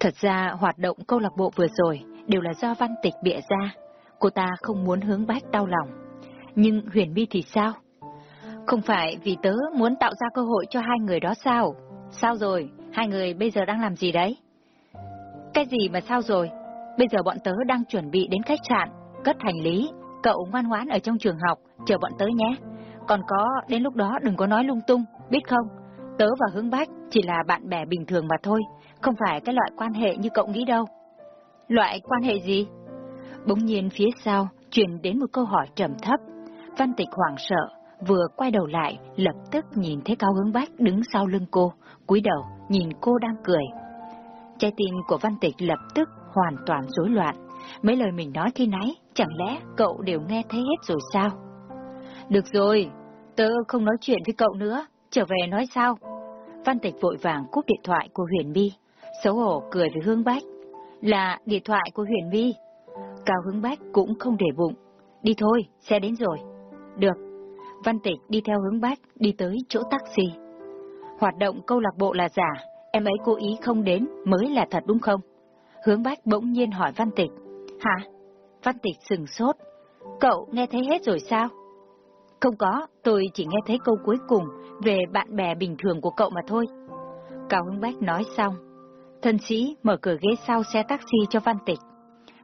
Thật ra hoạt động câu lạc bộ vừa rồi đều là do văn tịch bịa ra. Cô ta không muốn hướng bách đau lòng. Nhưng Huyền My thì sao? Không phải vì tớ muốn tạo ra cơ hội cho hai người đó sao? Sao rồi? Hai người bây giờ đang làm gì đấy? Cái gì mà sao rồi? Bây giờ bọn tớ đang chuẩn bị đến khách sạn, cất hành lý. Cậu ngoan ngoãn ở trong trường học, chờ bọn tớ nhé. Còn có, đến lúc đó đừng có nói lung tung, biết không? Tớ và Hướng Bách chỉ là bạn bè bình thường mà thôi, không phải cái loại quan hệ như cậu nghĩ đâu. Loại quan hệ gì? Bỗng nhiên phía sau, truyền đến một câu hỏi trầm thấp. Văn tịch hoảng sợ, vừa quay đầu lại, lập tức nhìn thấy Cao Hướng Bách đứng sau lưng cô, cúi đầu, nhìn cô đang cười. Trái tim của Văn Tịch lập tức hoàn toàn rối loạn. Mấy lời mình nói khi nãy, chẳng lẽ cậu đều nghe thấy hết rồi sao? Được rồi, tớ không nói chuyện với cậu nữa, trở về nói sao? Văn Tịch vội vàng cúp điện thoại của Huyền My, xấu hổ cười với Hương Bách. Là điện thoại của Huyền Vi. Cao Hương Bách cũng không để bụng. Đi thôi, xe đến rồi. Được. Văn Tịch đi theo hướng Bách, đi tới chỗ taxi. Hoạt động câu lạc bộ là giả, em ấy cố ý không đến mới là thật đúng không? Hướng Bách bỗng nhiên hỏi Văn Tịch. Hả? Văn Tịch sừng sốt. Cậu nghe thấy hết rồi sao? Không có, tôi chỉ nghe thấy câu cuối cùng về bạn bè bình thường của cậu mà thôi. Cao Hưng Bách nói xong. Thân sĩ mở cửa ghế sau xe taxi cho Văn Tịch.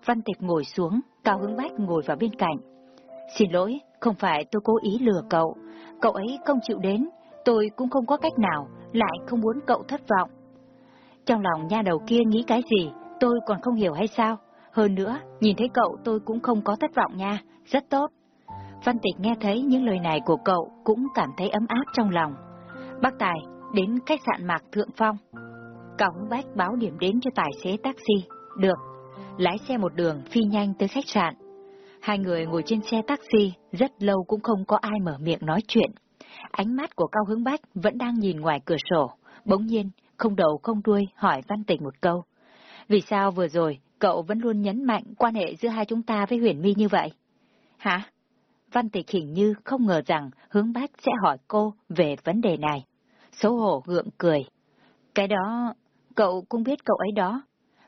Văn Tịch ngồi xuống, Cao Hưng Bách ngồi vào bên cạnh. Xin lỗi, không phải tôi cố ý lừa cậu. Cậu ấy không chịu đến, tôi cũng không có cách nào, lại không muốn cậu thất vọng. Trong lòng nha đầu kia nghĩ cái gì, tôi còn không hiểu hay sao? Hơn nữa, nhìn thấy cậu tôi cũng không có thất vọng nha, rất tốt. Văn Tịch nghe thấy những lời này của cậu cũng cảm thấy ấm áp trong lòng. Bác Tài đến khách sạn Mạc Thượng Phong. Cõng Hứng Bách báo điểm đến cho tài xế taxi. Được. Lái xe một đường phi nhanh tới khách sạn. Hai người ngồi trên xe taxi, rất lâu cũng không có ai mở miệng nói chuyện. Ánh mắt của Cao Hướng Bách vẫn đang nhìn ngoài cửa sổ, bỗng nhiên, không đầu không đuôi hỏi Văn tịnh một câu. Vì sao vừa rồi, cậu vẫn luôn nhấn mạnh quan hệ giữa hai chúng ta với Huyền My như vậy? Hả? Văn Tịch hình như không ngờ rằng Hướng Bách sẽ hỏi cô về vấn đề này. Xấu hổ gượng cười. Cái đó, cậu cũng biết cậu ấy đó.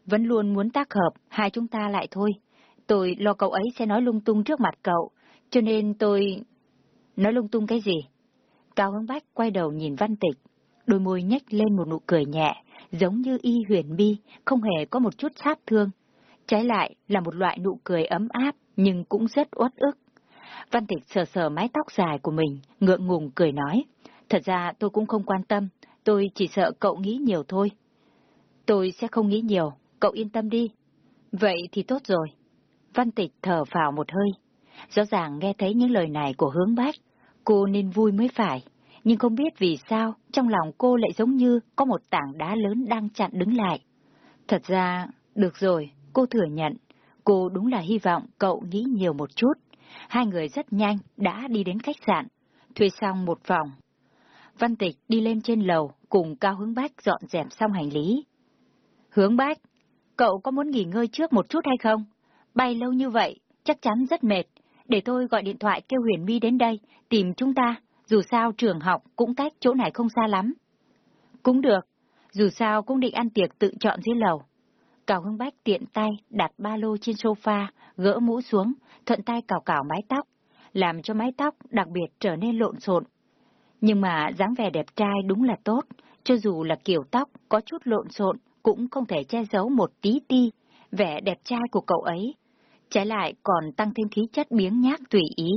Vẫn luôn muốn tác hợp, hai chúng ta lại thôi. Tôi lo cậu ấy sẽ nói lung tung trước mặt cậu, cho nên tôi... Nói lung tung cái gì? Cao Hưng Bách quay đầu nhìn Văn Tịch, đôi môi nhếch lên một nụ cười nhẹ, giống như y huyền bi, không hề có một chút sát thương. Trái lại là một loại nụ cười ấm áp, nhưng cũng rất uất ức. Văn Tịch sờ sờ mái tóc dài của mình, ngượng ngùng cười nói. Thật ra tôi cũng không quan tâm, tôi chỉ sợ cậu nghĩ nhiều thôi. Tôi sẽ không nghĩ nhiều, cậu yên tâm đi. Vậy thì tốt rồi. Văn Tịch thở vào một hơi. Rõ ràng nghe thấy những lời này của hướng bách, cô nên vui mới phải. Nhưng không biết vì sao, trong lòng cô lại giống như có một tảng đá lớn đang chặn đứng lại. Thật ra, được rồi, cô thừa nhận. Cô đúng là hy vọng cậu nghĩ nhiều một chút. Hai người rất nhanh đã đi đến khách sạn, thuê xong một phòng. Văn Tịch đi lên trên lầu cùng Cao Hướng Bách dọn dẹp xong hành lý. Hướng Bách, cậu có muốn nghỉ ngơi trước một chút hay không? Bay lâu như vậy, chắc chắn rất mệt. Để tôi gọi điện thoại kêu Huyền My đến đây, tìm chúng ta. Dù sao trường học cũng cách chỗ này không xa lắm. Cũng được. Dù sao cũng định ăn tiệc tự chọn dưới lầu. Cào Hưng Bách tiện tay đặt ba lô trên sofa, gỡ mũ xuống, thuận tay cào cào mái tóc, làm cho mái tóc đặc biệt trở nên lộn xộn. Nhưng mà dáng vẻ đẹp trai đúng là tốt, cho dù là kiểu tóc có chút lộn xộn cũng không thể che giấu một tí ti vẻ đẹp trai của cậu ấy, trái lại còn tăng thêm khí chất biếng nhác tùy ý.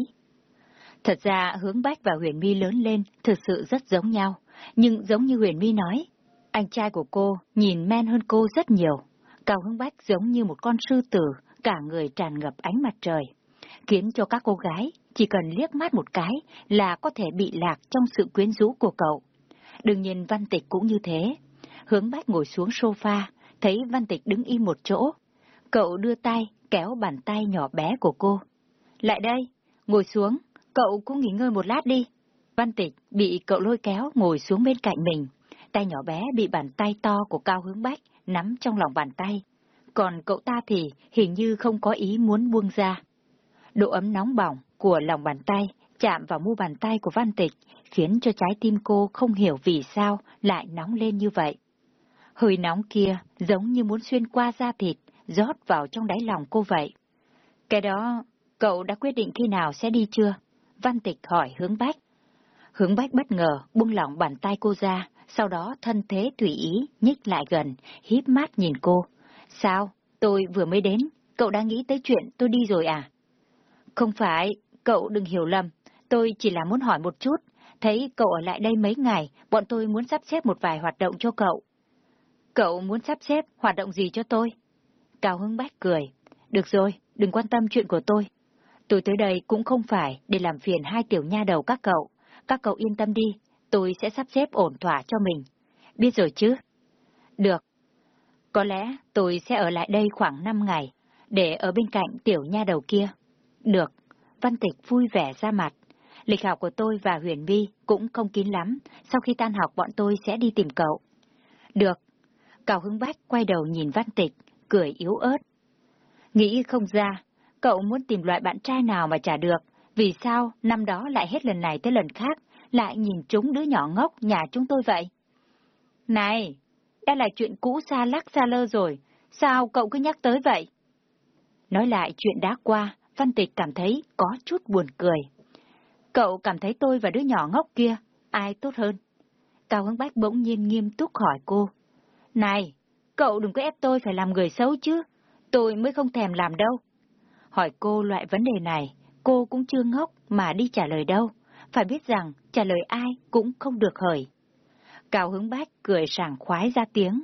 Thật ra hướng Bách và Huyền My lớn lên thực sự rất giống nhau, nhưng giống như Huyền My nói, anh trai của cô nhìn men hơn cô rất nhiều. Cao Hướng Bách giống như một con sư tử, cả người tràn ngập ánh mặt trời, khiến cho các cô gái chỉ cần liếc mắt một cái là có thể bị lạc trong sự quyến rũ của cậu. Đương nhiên Văn Tịch cũng như thế. Hướng Bách ngồi xuống sofa, thấy Văn Tịch đứng im một chỗ, Cậu đưa tay, kéo bàn tay nhỏ bé của cô. Lại đây, ngồi xuống, cậu cũng nghỉ ngơi một lát đi. Văn Tịch bị cậu lôi kéo ngồi xuống bên cạnh mình. Tay nhỏ bé bị bàn tay to của Cao Hướng Bách nắm trong lòng bàn tay. Còn cậu ta thì hình như không có ý muốn buông ra. Độ ấm nóng bỏng của lòng bàn tay chạm vào mu bàn tay của Văn Tịch, khiến cho trái tim cô không hiểu vì sao lại nóng lên như vậy. Hơi nóng kia giống như muốn xuyên qua da thịt, rót vào trong đáy lòng cô vậy. Cái đó, cậu đã quyết định khi nào sẽ đi chưa? Văn Tịch hỏi hướng bách. Hướng bách bất ngờ buông lỏng bàn tay cô ra, sau đó thân thế tùy ý, nhích lại gần, híp mắt nhìn cô. Sao? Tôi vừa mới đến, cậu đã nghĩ tới chuyện tôi đi rồi à? Không phải, cậu đừng hiểu lầm, tôi chỉ là muốn hỏi một chút, thấy cậu ở lại đây mấy ngày, bọn tôi muốn sắp xếp một vài hoạt động cho cậu. Cậu muốn sắp xếp hoạt động gì cho tôi? Cao Hưng Bách cười. Được rồi, đừng quan tâm chuyện của tôi. Tôi tới đây cũng không phải để làm phiền hai tiểu nha đầu các cậu. Các cậu yên tâm đi, tôi sẽ sắp xếp ổn thỏa cho mình. Biết rồi chứ? Được. Có lẽ tôi sẽ ở lại đây khoảng 5 ngày, để ở bên cạnh tiểu nha đầu kia. Được. Văn Tịch vui vẻ ra mặt. Lịch học của tôi và Huyền Vi cũng không kín lắm, sau khi tan học bọn tôi sẽ đi tìm cậu. Được. Cao Hưng Bách quay đầu nhìn Văn Tịch, cười yếu ớt. Nghĩ không ra, cậu muốn tìm loại bạn trai nào mà trả được, vì sao năm đó lại hết lần này tới lần khác, lại nhìn chúng đứa nhỏ ngốc nhà chúng tôi vậy? Này, đã là chuyện cũ xa lắc xa lơ rồi, sao cậu cứ nhắc tới vậy? Nói lại chuyện đã qua, Văn Tịch cảm thấy có chút buồn cười. Cậu cảm thấy tôi và đứa nhỏ ngốc kia, ai tốt hơn? Cao Hưng Bách bỗng nhiên nghiêm túc hỏi cô. Này, cậu đừng có ép tôi phải làm người xấu chứ, tôi mới không thèm làm đâu. Hỏi cô loại vấn đề này, cô cũng chưa ngốc mà đi trả lời đâu, phải biết rằng trả lời ai cũng không được hời. Cao Hứng Bách cười sảng khoái ra tiếng.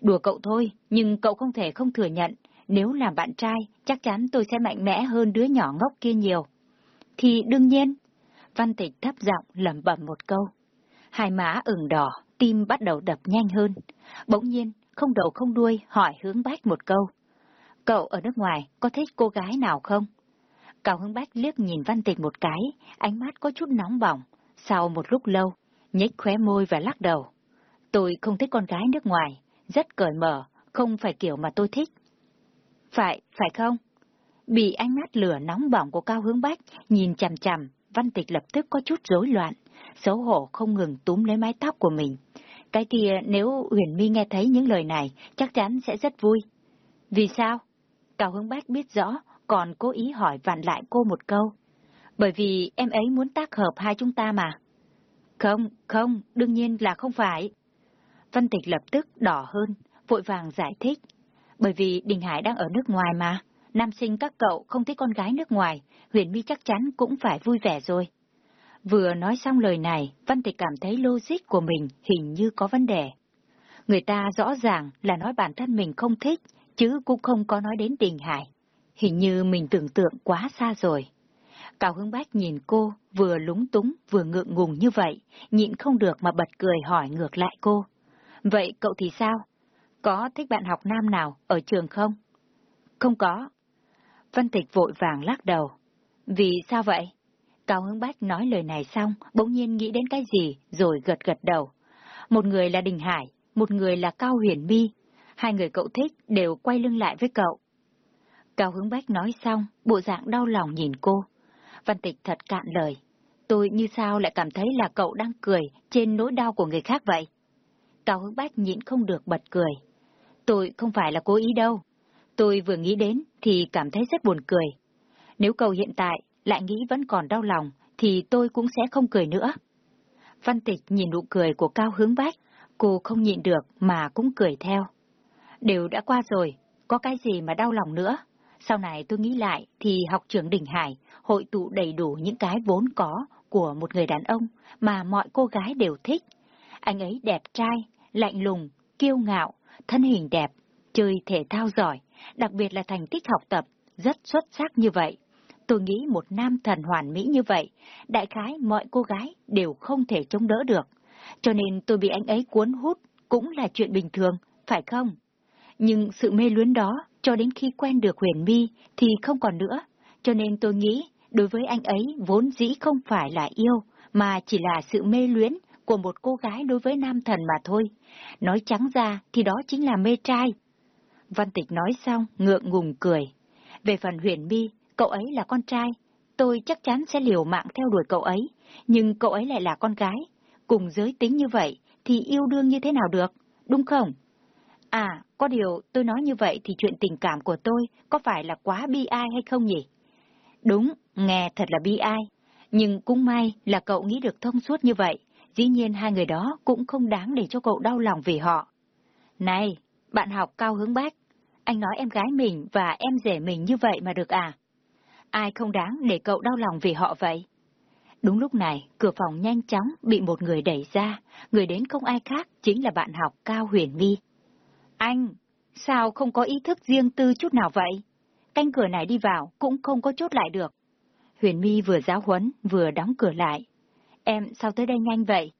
Đùa cậu thôi, nhưng cậu không thể không thừa nhận, nếu làm bạn trai, chắc chắn tôi sẽ mạnh mẽ hơn đứa nhỏ ngốc kia nhiều. Thì đương nhiên, Văn Tịch thấp giọng lẩm bẩm một câu. Hai má ửng đỏ, tim bắt đầu đập nhanh hơn. Bỗng nhiên, không đầu không đuôi hỏi hướng Bách một câu. Cậu ở nước ngoài có thích cô gái nào không? Cao Hướng Bách liếc nhìn Văn Tịch một cái, ánh mắt có chút nóng bỏng. Sau một lúc lâu, nhếch khóe môi và lắc đầu. Tôi không thích con gái nước ngoài, rất cởi mở, không phải kiểu mà tôi thích. Phải, phải không? Bị ánh mắt lửa nóng bỏng của Cao Hướng Bách nhìn chằm chằm, Văn Tịch lập tức có chút rối loạn, xấu hổ không ngừng túm lấy mái tóc của mình. Cái kia nếu Huyền My nghe thấy những lời này, chắc chắn sẽ rất vui. Vì sao? Cao Hướng Bách biết rõ, còn cố ý hỏi vặn lại cô một câu. Bởi vì em ấy muốn tác hợp hai chúng ta mà. Không, không, đương nhiên là không phải. Văn Tịch lập tức đỏ hơn, vội vàng giải thích. Bởi vì Đình Hải đang ở nước ngoài mà, nam sinh các cậu không thích con gái nước ngoài, Huyền My chắc chắn cũng phải vui vẻ rồi. Vừa nói xong lời này, Văn Tịch cảm thấy logic của mình hình như có vấn đề. Người ta rõ ràng là nói bản thân mình không thích, chứ cũng không có nói đến tình Hải. Hình như mình tưởng tượng quá xa rồi. Cao Hưng Bách nhìn cô, vừa lúng túng, vừa ngượng ngùng như vậy, nhịn không được mà bật cười hỏi ngược lại cô. Vậy cậu thì sao? Có thích bạn học nam nào ở trường không? Không có. Văn Tịch vội vàng lắc đầu. Vì sao vậy? Cao Hưng Bách nói lời này xong, bỗng nhiên nghĩ đến cái gì, rồi gật gật đầu. Một người là Đình Hải, một người là Cao Huyền Mi, Hai người cậu thích đều quay lưng lại với cậu. Cao Hướng Bách nói xong, bộ dạng đau lòng nhìn cô. Văn Tịch thật cạn lời. Tôi như sao lại cảm thấy là cậu đang cười trên nỗi đau của người khác vậy? Cao Hướng Bách nhịn không được bật cười. Tôi không phải là cố ý đâu. Tôi vừa nghĩ đến thì cảm thấy rất buồn cười. Nếu cậu hiện tại lại nghĩ vẫn còn đau lòng, thì tôi cũng sẽ không cười nữa. Văn Tịch nhìn nụ cười của Cao Hướng Bách, cô không nhịn được mà cũng cười theo. Đều đã qua rồi, có cái gì mà đau lòng nữa? Sau này tôi nghĩ lại thì học trưởng Đình Hải hội tụ đầy đủ những cái vốn có của một người đàn ông mà mọi cô gái đều thích. Anh ấy đẹp trai, lạnh lùng, kiêu ngạo, thân hình đẹp, chơi thể thao giỏi, đặc biệt là thành tích học tập rất xuất sắc như vậy. Tôi nghĩ một nam thần hoàn mỹ như vậy, đại khái mọi cô gái đều không thể chống đỡ được. Cho nên tôi bị anh ấy cuốn hút cũng là chuyện bình thường, phải không? Nhưng sự mê luyến đó cho đến khi quen được huyền mi thì không còn nữa. Cho nên tôi nghĩ đối với anh ấy vốn dĩ không phải là yêu, mà chỉ là sự mê luyến của một cô gái đối với nam thần mà thôi. Nói trắng ra thì đó chính là mê trai. Văn Tịch nói xong, ngượng ngùng cười. Về phần huyền mi, cậu ấy là con trai, tôi chắc chắn sẽ liều mạng theo đuổi cậu ấy, nhưng cậu ấy lại là con gái. Cùng giới tính như vậy thì yêu đương như thế nào được, đúng không? À, có điều tôi nói như vậy thì chuyện tình cảm của tôi có phải là quá bi ai hay không nhỉ? Đúng, nghe thật là bi ai. Nhưng cũng may là cậu nghĩ được thông suốt như vậy. Dĩ nhiên hai người đó cũng không đáng để cho cậu đau lòng vì họ. Này, bạn học cao hướng bác, anh nói em gái mình và em rể mình như vậy mà được à? Ai không đáng để cậu đau lòng vì họ vậy? Đúng lúc này, cửa phòng nhanh chóng bị một người đẩy ra, người đến không ai khác chính là bạn học Cao Huyền My. Anh, sao không có ý thức riêng tư chút nào vậy? Canh cửa này đi vào cũng không có chốt lại được. Huyền My vừa giáo huấn, vừa đóng cửa lại. Em sao tới đây nhanh vậy?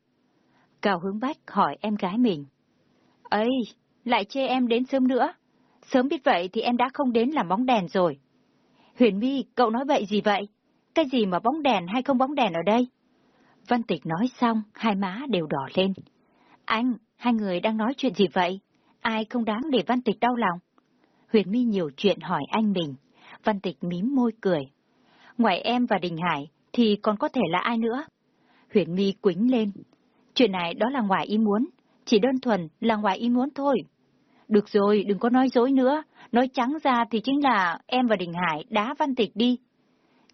Cao Hướng Bách hỏi em gái mình. ấy lại chê em đến sớm nữa. Sớm biết vậy thì em đã không đến làm bóng đèn rồi. Huyền My, cậu nói vậy gì vậy? Cái gì mà bóng đèn hay không bóng đèn ở đây? Văn Tịch nói xong, hai má đều đỏ lên. Anh, hai người đang nói chuyện gì vậy? Ai không đáng để Văn Tịch đau lòng? Huyền My nhiều chuyện hỏi anh mình. Văn Tịch mím môi cười. Ngoài em và Đình Hải, thì còn có thể là ai nữa? Huyền My quính lên. Chuyện này đó là ngoài ý muốn, chỉ đơn thuần là ngoài ý muốn thôi. Được rồi, đừng có nói dối nữa, nói trắng ra thì chính là em và Đình Hải đá Văn Tịch đi.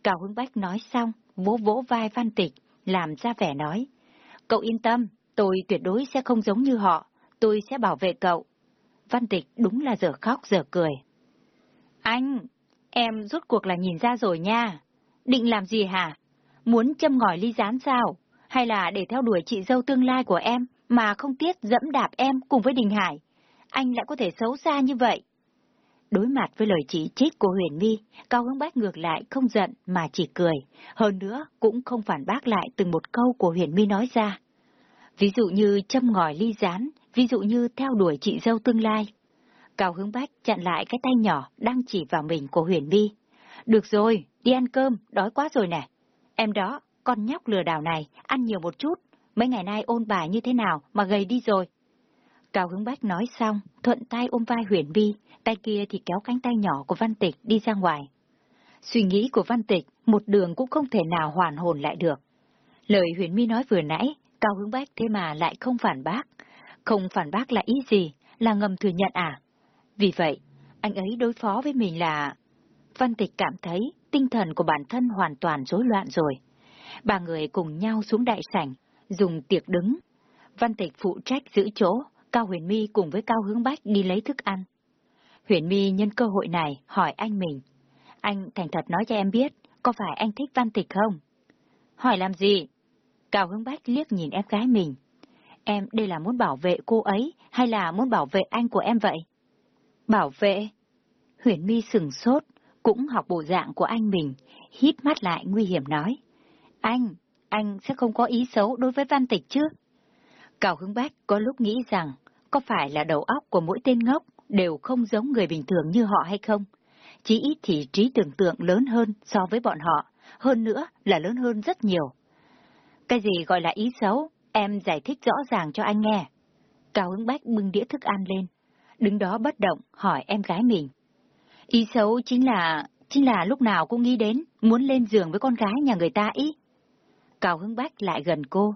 Cao Hướng Bách nói xong, vỗ vỗ vai Văn Tịch, làm ra vẻ nói. Cậu yên tâm, tôi tuyệt đối sẽ không giống như họ, tôi sẽ bảo vệ cậu. Văn Tịch đúng là giờ khóc giờ cười. Anh, em rốt cuộc là nhìn ra rồi nha. Định làm gì hả? Muốn châm ngòi ly gián sao? Hay là để theo đuổi chị dâu tương lai của em mà không tiếc dẫm đạp em cùng với Đình Hải? Anh lại có thể xấu xa như vậy. Đối mặt với lời chỉ trích của Huyền My, Cao Hướng Bách ngược lại không giận mà chỉ cười, hơn nữa cũng không phản bác lại từng một câu của Huyền My nói ra. Ví dụ như châm ngòi ly gián, ví dụ như theo đuổi chị dâu tương lai. Cao Hướng Bách chặn lại cái tay nhỏ đang chỉ vào mình của Huyền My. Được rồi, đi ăn cơm, đói quá rồi nè. Em đó, con nhóc lừa đảo này, ăn nhiều một chút, mấy ngày nay ôn bài như thế nào mà gầy đi rồi. Cao Hướng Bách nói xong, thuận tay ôm vai Huyền Vi, tay kia thì kéo cánh tay nhỏ của Văn Tịch đi ra ngoài. Suy nghĩ của Văn Tịch, một đường cũng không thể nào hoàn hồn lại được. Lời Huyền Mi nói vừa nãy, Cao Hướng Bách thế mà lại không phản bác. Không phản bác là ý gì, là ngầm thừa nhận à? Vì vậy, anh ấy đối phó với mình là... Văn Tịch cảm thấy tinh thần của bản thân hoàn toàn rối loạn rồi. Ba người cùng nhau xuống đại sảnh, dùng tiệc đứng. Văn Tịch phụ trách giữ chỗ, Cao Huyền My cùng với Cao Hướng Bách đi lấy thức ăn. Huyền My nhân cơ hội này hỏi anh mình. Anh thành thật nói cho em biết, có phải anh thích Văn Tịch không? Hỏi làm gì? Cao Hướng Bách liếc nhìn em gái mình. Em đây là muốn bảo vệ cô ấy hay là muốn bảo vệ anh của em vậy? Bảo vệ? Huyền My sừng sốt, cũng học bộ dạng của anh mình, hít mắt lại nguy hiểm nói. Anh, anh sẽ không có ý xấu đối với Văn Tịch chứ? Cao Hướng Bách có lúc nghĩ rằng có phải là đầu óc của mỗi tên ngốc đều không giống người bình thường như họ hay không? Chỉ ít thì trí tưởng tượng lớn hơn so với bọn họ, hơn nữa là lớn hơn rất nhiều. Cái gì gọi là ý xấu, em giải thích rõ ràng cho anh nghe. Cao hứng bách bưng đĩa thức ăn lên, đứng đó bất động hỏi em gái mình. Ý xấu chính là, chính là lúc nào cũng nghĩ đến muốn lên giường với con gái nhà người ta ý. Cao hứng bách lại gần cô.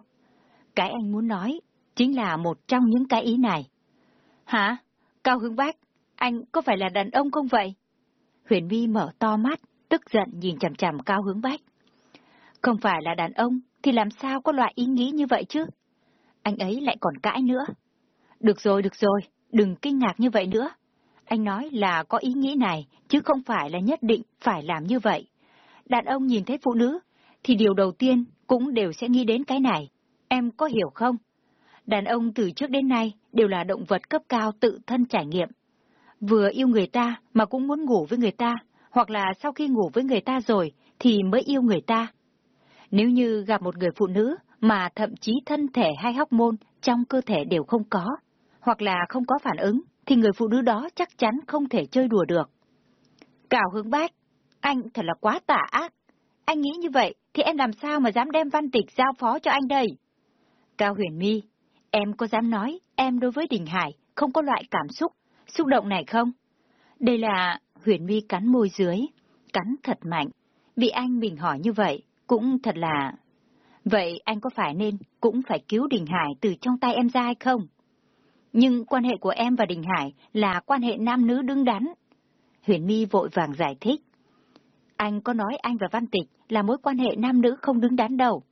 Cái anh muốn nói chính là một trong những cái ý này. Hả? Cao Hưng Bác, anh có phải là đàn ông không vậy? Huyền Vi mở to mắt, tức giận nhìn chằm chằm Cao Hướng Bách. Không phải là đàn ông, thì làm sao có loại ý nghĩ như vậy chứ? Anh ấy lại còn cãi nữa. Được rồi, được rồi, đừng kinh ngạc như vậy nữa. Anh nói là có ý nghĩ này, chứ không phải là nhất định phải làm như vậy. Đàn ông nhìn thấy phụ nữ, thì điều đầu tiên cũng đều sẽ nghĩ đến cái này. Em có hiểu không? Đàn ông từ trước đến nay đều là động vật cấp cao tự thân trải nghiệm. Vừa yêu người ta mà cũng muốn ngủ với người ta, hoặc là sau khi ngủ với người ta rồi thì mới yêu người ta. Nếu như gặp một người phụ nữ mà thậm chí thân thể hay hóc môn trong cơ thể đều không có, hoặc là không có phản ứng, thì người phụ nữ đó chắc chắn không thể chơi đùa được. Cảo hướng bác, anh thật là quá tả ác. Anh nghĩ như vậy thì em làm sao mà dám đem văn tịch giao phó cho anh đây? Cao huyền mi Em có dám nói em đối với Đình Hải không có loại cảm xúc, xúc động này không? Đây là huyền mi cắn môi dưới, cắn thật mạnh. Bị anh mình hỏi như vậy, cũng thật là... Vậy anh có phải nên cũng phải cứu Đình Hải từ trong tay em ra hay không? nhưng quan hệ của em và Đình Hải là quan hệ nam nữ đứng đắn. Huyền My vội vàng giải thích. Anh có nói anh và Văn Tịch là mối quan hệ nam nữ không đứng đắn đâu.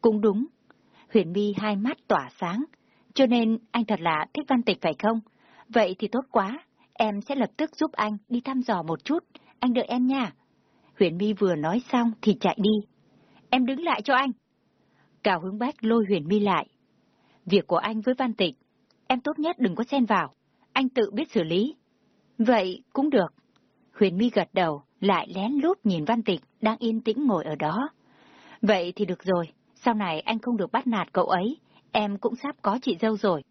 Cũng đúng. Huyền Mi hai mắt tỏa sáng. Cho nên anh thật là thích Văn Tịch phải không? Vậy thì tốt quá. Em sẽ lập tức giúp anh đi thăm dò một chút. Anh đợi em nha. Huyền Mi vừa nói xong thì chạy đi. Em đứng lại cho anh. Cao hướng bách lôi Huyền Mi lại. Việc của anh với Văn Tịch, em tốt nhất đừng có xen vào. Anh tự biết xử lý. Vậy cũng được. Huyền Mi gật đầu, lại lén lút nhìn Văn Tịch đang yên tĩnh ngồi ở đó. Vậy thì được rồi, sau này anh không được bắt nạt cậu ấy, em cũng sắp có chị dâu rồi.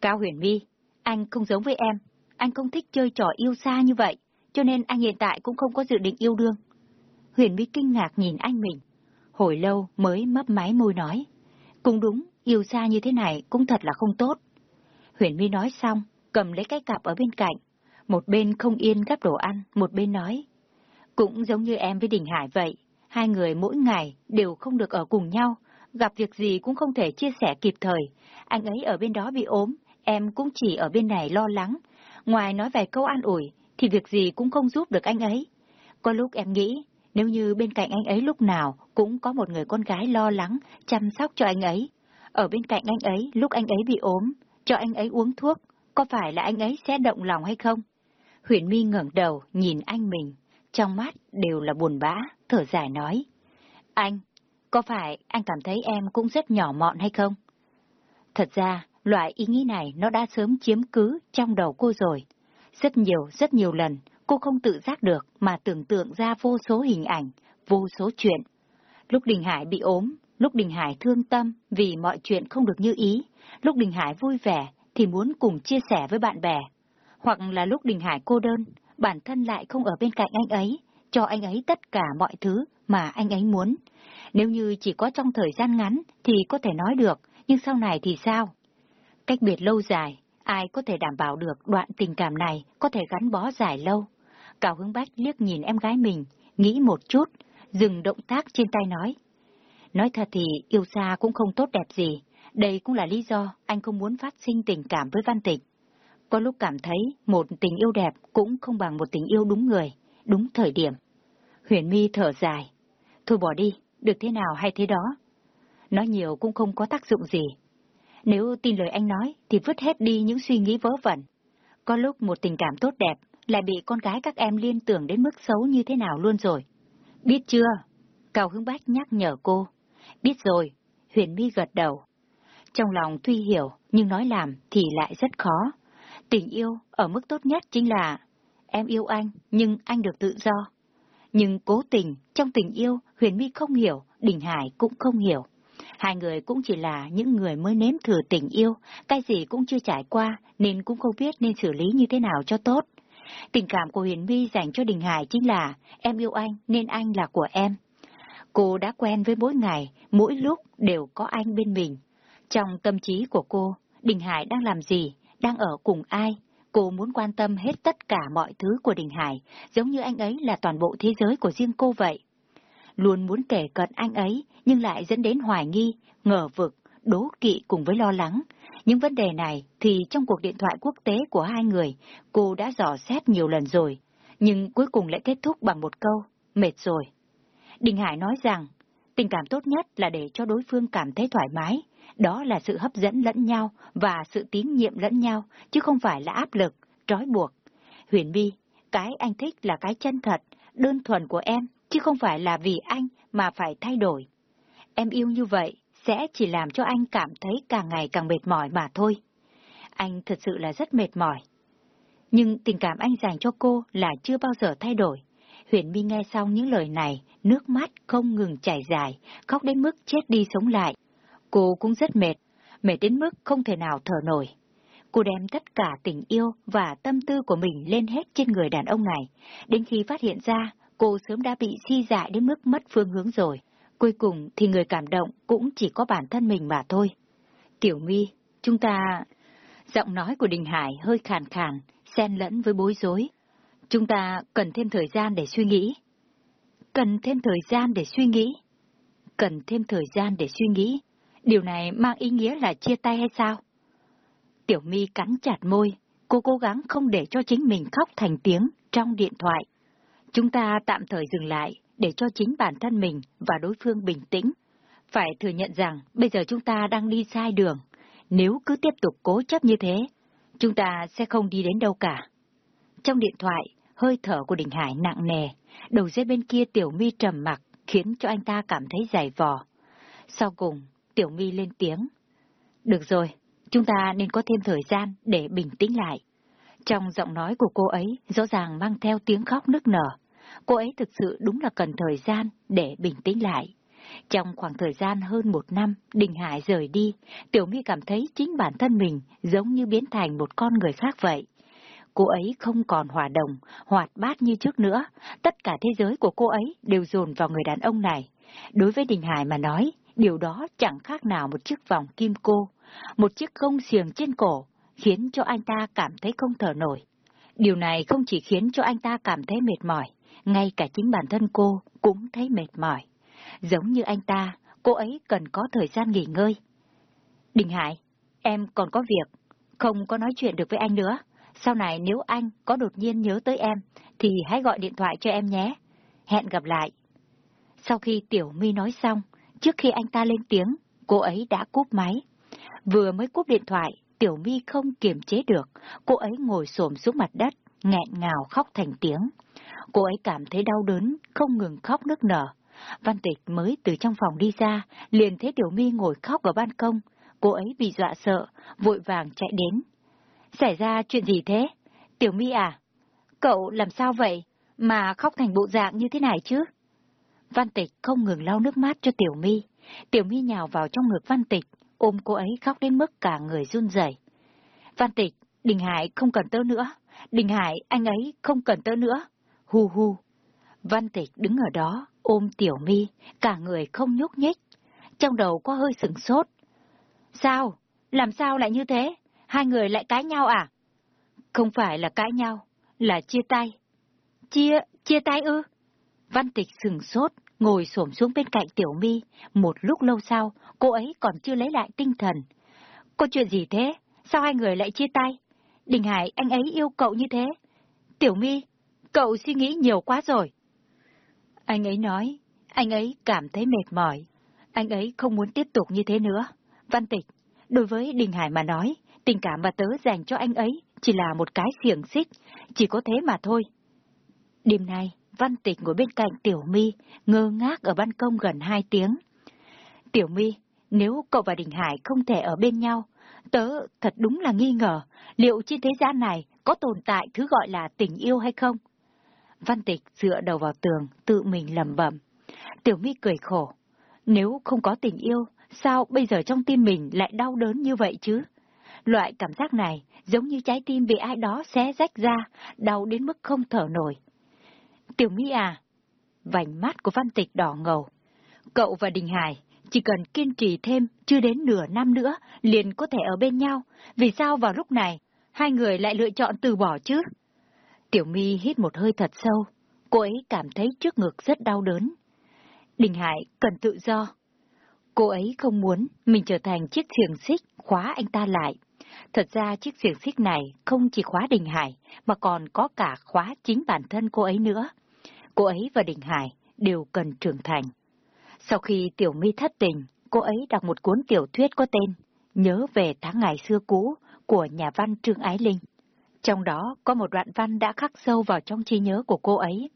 Cao Huyền My, anh không giống với em, anh không thích chơi trò yêu xa như vậy, cho nên anh hiện tại cũng không có dự định yêu đương. Huyền My kinh ngạc nhìn anh mình, hồi lâu mới mấp máy môi nói. Cũng đúng, yêu xa như thế này cũng thật là không tốt. Huyền My nói xong, cầm lấy cái cặp ở bên cạnh, một bên không yên gắp đồ ăn, một bên nói. Cũng giống như em với Đình Hải vậy, hai người mỗi ngày đều không được ở cùng nhau, gặp việc gì cũng không thể chia sẻ kịp thời. Anh ấy ở bên đó bị ốm, em cũng chỉ ở bên này lo lắng. Ngoài nói vài câu an ủi, thì việc gì cũng không giúp được anh ấy. Có lúc em nghĩ, nếu như bên cạnh anh ấy lúc nào cũng có một người con gái lo lắng, chăm sóc cho anh ấy. Ở bên cạnh anh ấy lúc anh ấy bị ốm, cho anh ấy uống thuốc, có phải là anh ấy sẽ động lòng hay không? Huyền My ngẩng đầu, nhìn anh mình, trong mắt đều là buồn bã, thở dài nói. Anh, có phải anh cảm thấy em cũng rất nhỏ mọn hay không? Thật ra, loại ý nghĩ này nó đã sớm chiếm cứ trong đầu cô rồi. Rất nhiều, rất nhiều lần, cô không tự giác được mà tưởng tượng ra vô số hình ảnh, vô số chuyện. Lúc Đình Hải bị ốm, lúc Đình Hải thương tâm vì mọi chuyện không được như ý, lúc Đình Hải vui vẻ thì muốn cùng chia sẻ với bạn bè. Hoặc là lúc Đình Hải cô đơn, bản thân lại không ở bên cạnh anh ấy, cho anh ấy tất cả mọi thứ mà anh ấy muốn. Nếu như chỉ có trong thời gian ngắn thì có thể nói được, nhưng sau này thì sao? Cách biệt lâu dài, ai có thể đảm bảo được đoạn tình cảm này có thể gắn bó dài lâu? Cao Hướng Bách liếc nhìn em gái mình, nghĩ một chút, dừng động tác trên tay nói. Nói thật thì yêu xa cũng không tốt đẹp gì, đây cũng là lý do anh không muốn phát sinh tình cảm với Văn Tịch. Có lúc cảm thấy một tình yêu đẹp cũng không bằng một tình yêu đúng người, đúng thời điểm. Huyền My thở dài. Thôi bỏ đi, được thế nào hay thế đó. Nói nhiều cũng không có tác dụng gì. Nếu tin lời anh nói thì vứt hết đi những suy nghĩ vớ vẩn. Có lúc một tình cảm tốt đẹp lại bị con gái các em liên tưởng đến mức xấu như thế nào luôn rồi. Biết chưa? Cao Hướng Bách nhắc nhở cô. Biết rồi. Huyền My gật đầu. Trong lòng tuy hiểu, nhưng nói làm thì lại rất khó. Tình yêu ở mức tốt nhất chính là em yêu anh, nhưng anh được tự do. Nhưng cố tình, trong tình yêu, Huyền My không hiểu, Đình Hải cũng không hiểu. Hai người cũng chỉ là những người mới nếm thử tình yêu, cái gì cũng chưa trải qua, nên cũng không biết nên xử lý như thế nào cho tốt. Tình cảm của Huyền My dành cho Đình Hải chính là em yêu anh nên anh là của em. Cô đã quen với mỗi ngày, mỗi lúc đều có anh bên mình. Trong tâm trí của cô, Đình Hải đang làm gì, đang ở cùng ai. Cô muốn quan tâm hết tất cả mọi thứ của Đình Hải, giống như anh ấy là toàn bộ thế giới của riêng cô vậy. Luôn muốn kể cận anh ấy, nhưng lại dẫn đến hoài nghi, ngờ vực, đố kỵ cùng với lo lắng. Những vấn đề này thì trong cuộc điện thoại quốc tế của hai người, cô đã dò xét nhiều lần rồi, nhưng cuối cùng lại kết thúc bằng một câu, mệt rồi. Đình Hải nói rằng, tình cảm tốt nhất là để cho đối phương cảm thấy thoải mái, đó là sự hấp dẫn lẫn nhau và sự tín nhiệm lẫn nhau, chứ không phải là áp lực, trói buộc. Huyền Vi, cái anh thích là cái chân thật, đơn thuần của em, chứ không phải là vì anh mà phải thay đổi. Em yêu như vậy sẽ chỉ làm cho anh cảm thấy càng ngày càng mệt mỏi mà thôi. Anh thật sự là rất mệt mỏi. Nhưng tình cảm anh dành cho cô là chưa bao giờ thay đổi. Huyền My nghe xong những lời này, nước mắt không ngừng chảy dài, khóc đến mức chết đi sống lại. Cô cũng rất mệt, mệt đến mức không thể nào thở nổi. Cô đem tất cả tình yêu và tâm tư của mình lên hết trên người đàn ông này, đến khi phát hiện ra cô sớm đã bị si dại đến mức mất phương hướng rồi. Cuối cùng thì người cảm động cũng chỉ có bản thân mình mà thôi. Tiểu My, chúng ta... Giọng nói của Đình Hải hơi khàn khàn, xen lẫn với bối rối. Chúng ta cần thêm thời gian để suy nghĩ. Cần thêm thời gian để suy nghĩ. Cần thêm thời gian để suy nghĩ. Điều này mang ý nghĩa là chia tay hay sao? Tiểu My cắn chặt môi, cô cố gắng không để cho chính mình khóc thành tiếng trong điện thoại. Chúng ta tạm thời dừng lại để cho chính bản thân mình và đối phương bình tĩnh. Phải thừa nhận rằng bây giờ chúng ta đang đi sai đường. Nếu cứ tiếp tục cố chấp như thế, chúng ta sẽ không đi đến đâu cả. Trong điện thoại, hơi thở của Đình Hải nặng nề, đầu dây bên kia Tiểu My trầm mặc khiến cho anh ta cảm thấy dày vò. Sau cùng, Tiểu My lên tiếng. Được rồi, chúng ta nên có thêm thời gian để bình tĩnh lại. Trong giọng nói của cô ấy rõ ràng mang theo tiếng khóc nức nở. Cô ấy thực sự đúng là cần thời gian để bình tĩnh lại. Trong khoảng thời gian hơn một năm, Đình Hải rời đi, Tiểu My cảm thấy chính bản thân mình giống như biến thành một con người khác vậy. Cô ấy không còn hòa đồng, hoạt bát như trước nữa, tất cả thế giới của cô ấy đều dồn vào người đàn ông này. Đối với Đình Hải mà nói, điều đó chẳng khác nào một chiếc vòng kim cô, một chiếc gông xiềng trên cổ, khiến cho anh ta cảm thấy không thở nổi. Điều này không chỉ khiến cho anh ta cảm thấy mệt mỏi, ngay cả chính bản thân cô cũng thấy mệt mỏi. Giống như anh ta, cô ấy cần có thời gian nghỉ ngơi. Đình Hải, em còn có việc, không có nói chuyện được với anh nữa. Sau này nếu anh có đột nhiên nhớ tới em, thì hãy gọi điện thoại cho em nhé. Hẹn gặp lại. Sau khi Tiểu My nói xong, trước khi anh ta lên tiếng, cô ấy đã cúp máy. Vừa mới cúp điện thoại, Tiểu My không kiềm chế được, cô ấy ngồi xổm xuống mặt đất, nghẹn ngào khóc thành tiếng. Cô ấy cảm thấy đau đớn, không ngừng khóc nức nở. Văn Tịch mới từ trong phòng đi ra, liền thấy Tiểu My ngồi khóc ở ban công. Cô ấy bị dọa sợ, vội vàng chạy đến. Xảy ra chuyện gì thế? Tiểu My à? Cậu làm sao vậy? Mà khóc thành bộ dạng như thế này chứ? Văn Tịch không ngừng lau nước mắt cho Tiểu My. Tiểu My nhào vào trong ngực Văn Tịch, ôm cô ấy khóc đến mức cả người run rẩy. Văn Tịch, Đình Hải không cần tớ nữa. Đình Hải, anh ấy không cần tớ nữa. Hu hu. Văn Tịch đứng ở đó, ôm Tiểu My, cả người không nhúc nhích. Trong đầu có hơi sừng sốt. Sao? Làm sao lại như thế? Hai người lại cãi nhau à? Không phải là cãi nhau, là chia tay. Chia, chia tay ư? Văn Tịch sừng sốt, ngồi xổm xuống bên cạnh Tiểu My. Một lúc lâu sau, cô ấy còn chưa lấy lại tinh thần. Có chuyện gì thế? Sao hai người lại chia tay? Đình Hải, anh ấy yêu cậu như thế. Tiểu My, cậu suy nghĩ nhiều quá rồi. Anh ấy nói, anh ấy cảm thấy mệt mỏi. Anh ấy không muốn tiếp tục như thế nữa. Văn Tịch, đối với Đình Hải mà nói, tình cảm mà tớ dành cho anh ấy chỉ là một cái xiềng xích, chỉ có thế mà thôi. Đêm nay, Văn Tịch ngồi bên cạnh Tiểu My, ngơ ngác ở ban công gần hai tiếng. Tiểu My, nếu cậu và Đình Hải không thể ở bên nhau, tớ thật đúng là nghi ngờ liệu trên thế gian này có tồn tại thứ gọi là tình yêu hay không? Văn Tịch dựa đầu vào tường, tự mình lầm bẩm. Tiểu My cười khổ. Nếu không có tình yêu, sao bây giờ trong tim mình lại đau đớn như vậy chứ? Loại cảm giác này giống như trái tim bị ai đó xé rách ra, đau đến mức không thở nổi. Tiểu Mỹ à? Vành mắt của Văn Tịch đỏ ngầu. Cậu và Đình Hải chỉ cần kiên trì thêm chưa đến nửa năm nữa liền có thể ở bên nhau. Vì sao vào lúc này hai người lại lựa chọn từ bỏ chứ? Tiểu My hít một hơi thật sâu. Cô ấy cảm thấy trước ngực rất đau đớn. Đình Hải cần tự do. Cô ấy không muốn mình trở thành chiếc xiềng xích khóa anh ta lại. Thật ra chiếc xiềng xích này không chỉ khóa Đình Hải, mà còn có cả khóa chính bản thân cô ấy nữa. Cô ấy và Đình Hải đều cần trưởng thành. Sau khi Tiểu My thất tình, cô ấy đọc một cuốn tiểu thuyết có tên Nhớ về tháng ngày xưa cũ của nhà văn Trương Ái Linh. Trong đó có một đoạn văn đã khắc sâu vào trong trí nhớ của cô ấy.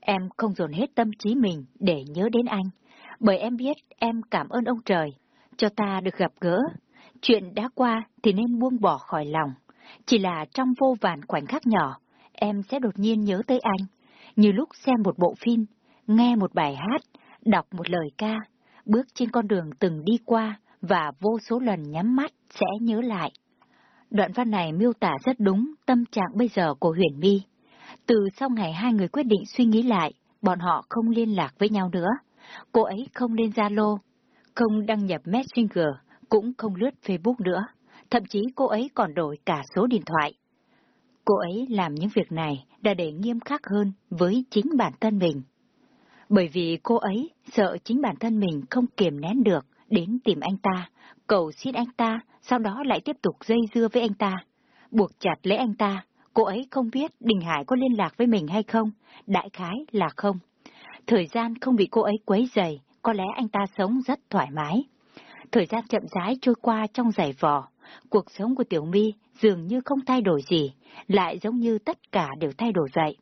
Em không dồn hết tâm trí mình để nhớ đến anh, bởi em biết em cảm ơn ông trời, cho ta được gặp gỡ. Chuyện đã qua thì nên buông bỏ khỏi lòng. Chỉ là trong vô vàn khoảnh khắc nhỏ, em sẽ đột nhiên nhớ tới anh, như lúc xem một bộ phim, nghe một bài hát, đọc một lời ca, bước trên con đường từng đi qua và vô số lần nhắm mắt sẽ nhớ lại. Đoạn văn này miêu tả rất đúng tâm trạng bây giờ của Huyền My. Từ sau ngày hai người quyết định suy nghĩ lại, bọn họ không liên lạc với nhau nữa. Cô ấy không lên Zalo, không đăng nhập Messenger, cũng không lướt Facebook nữa. Thậm chí cô ấy còn đổi cả số điện thoại. Cô ấy làm những việc này đã để nghiêm khắc hơn với chính bản thân mình. Bởi vì cô ấy sợ chính bản thân mình không kiềm nén được đến tìm anh ta, cầu xin anh ta, sau đó lại tiếp tục dây dưa với anh ta, buộc chặt lấy anh ta. Cô ấy không biết Đình Hải có liên lạc với mình hay không, đại khái là không. Thời gian không bị cô ấy quấy dày, có lẽ anh ta sống rất thoải mái. Thời gian chậm rãi trôi qua trong giày vò, cuộc sống của Tiểu My dường như không thay đổi gì, lại giống như tất cả đều thay đổi vậy.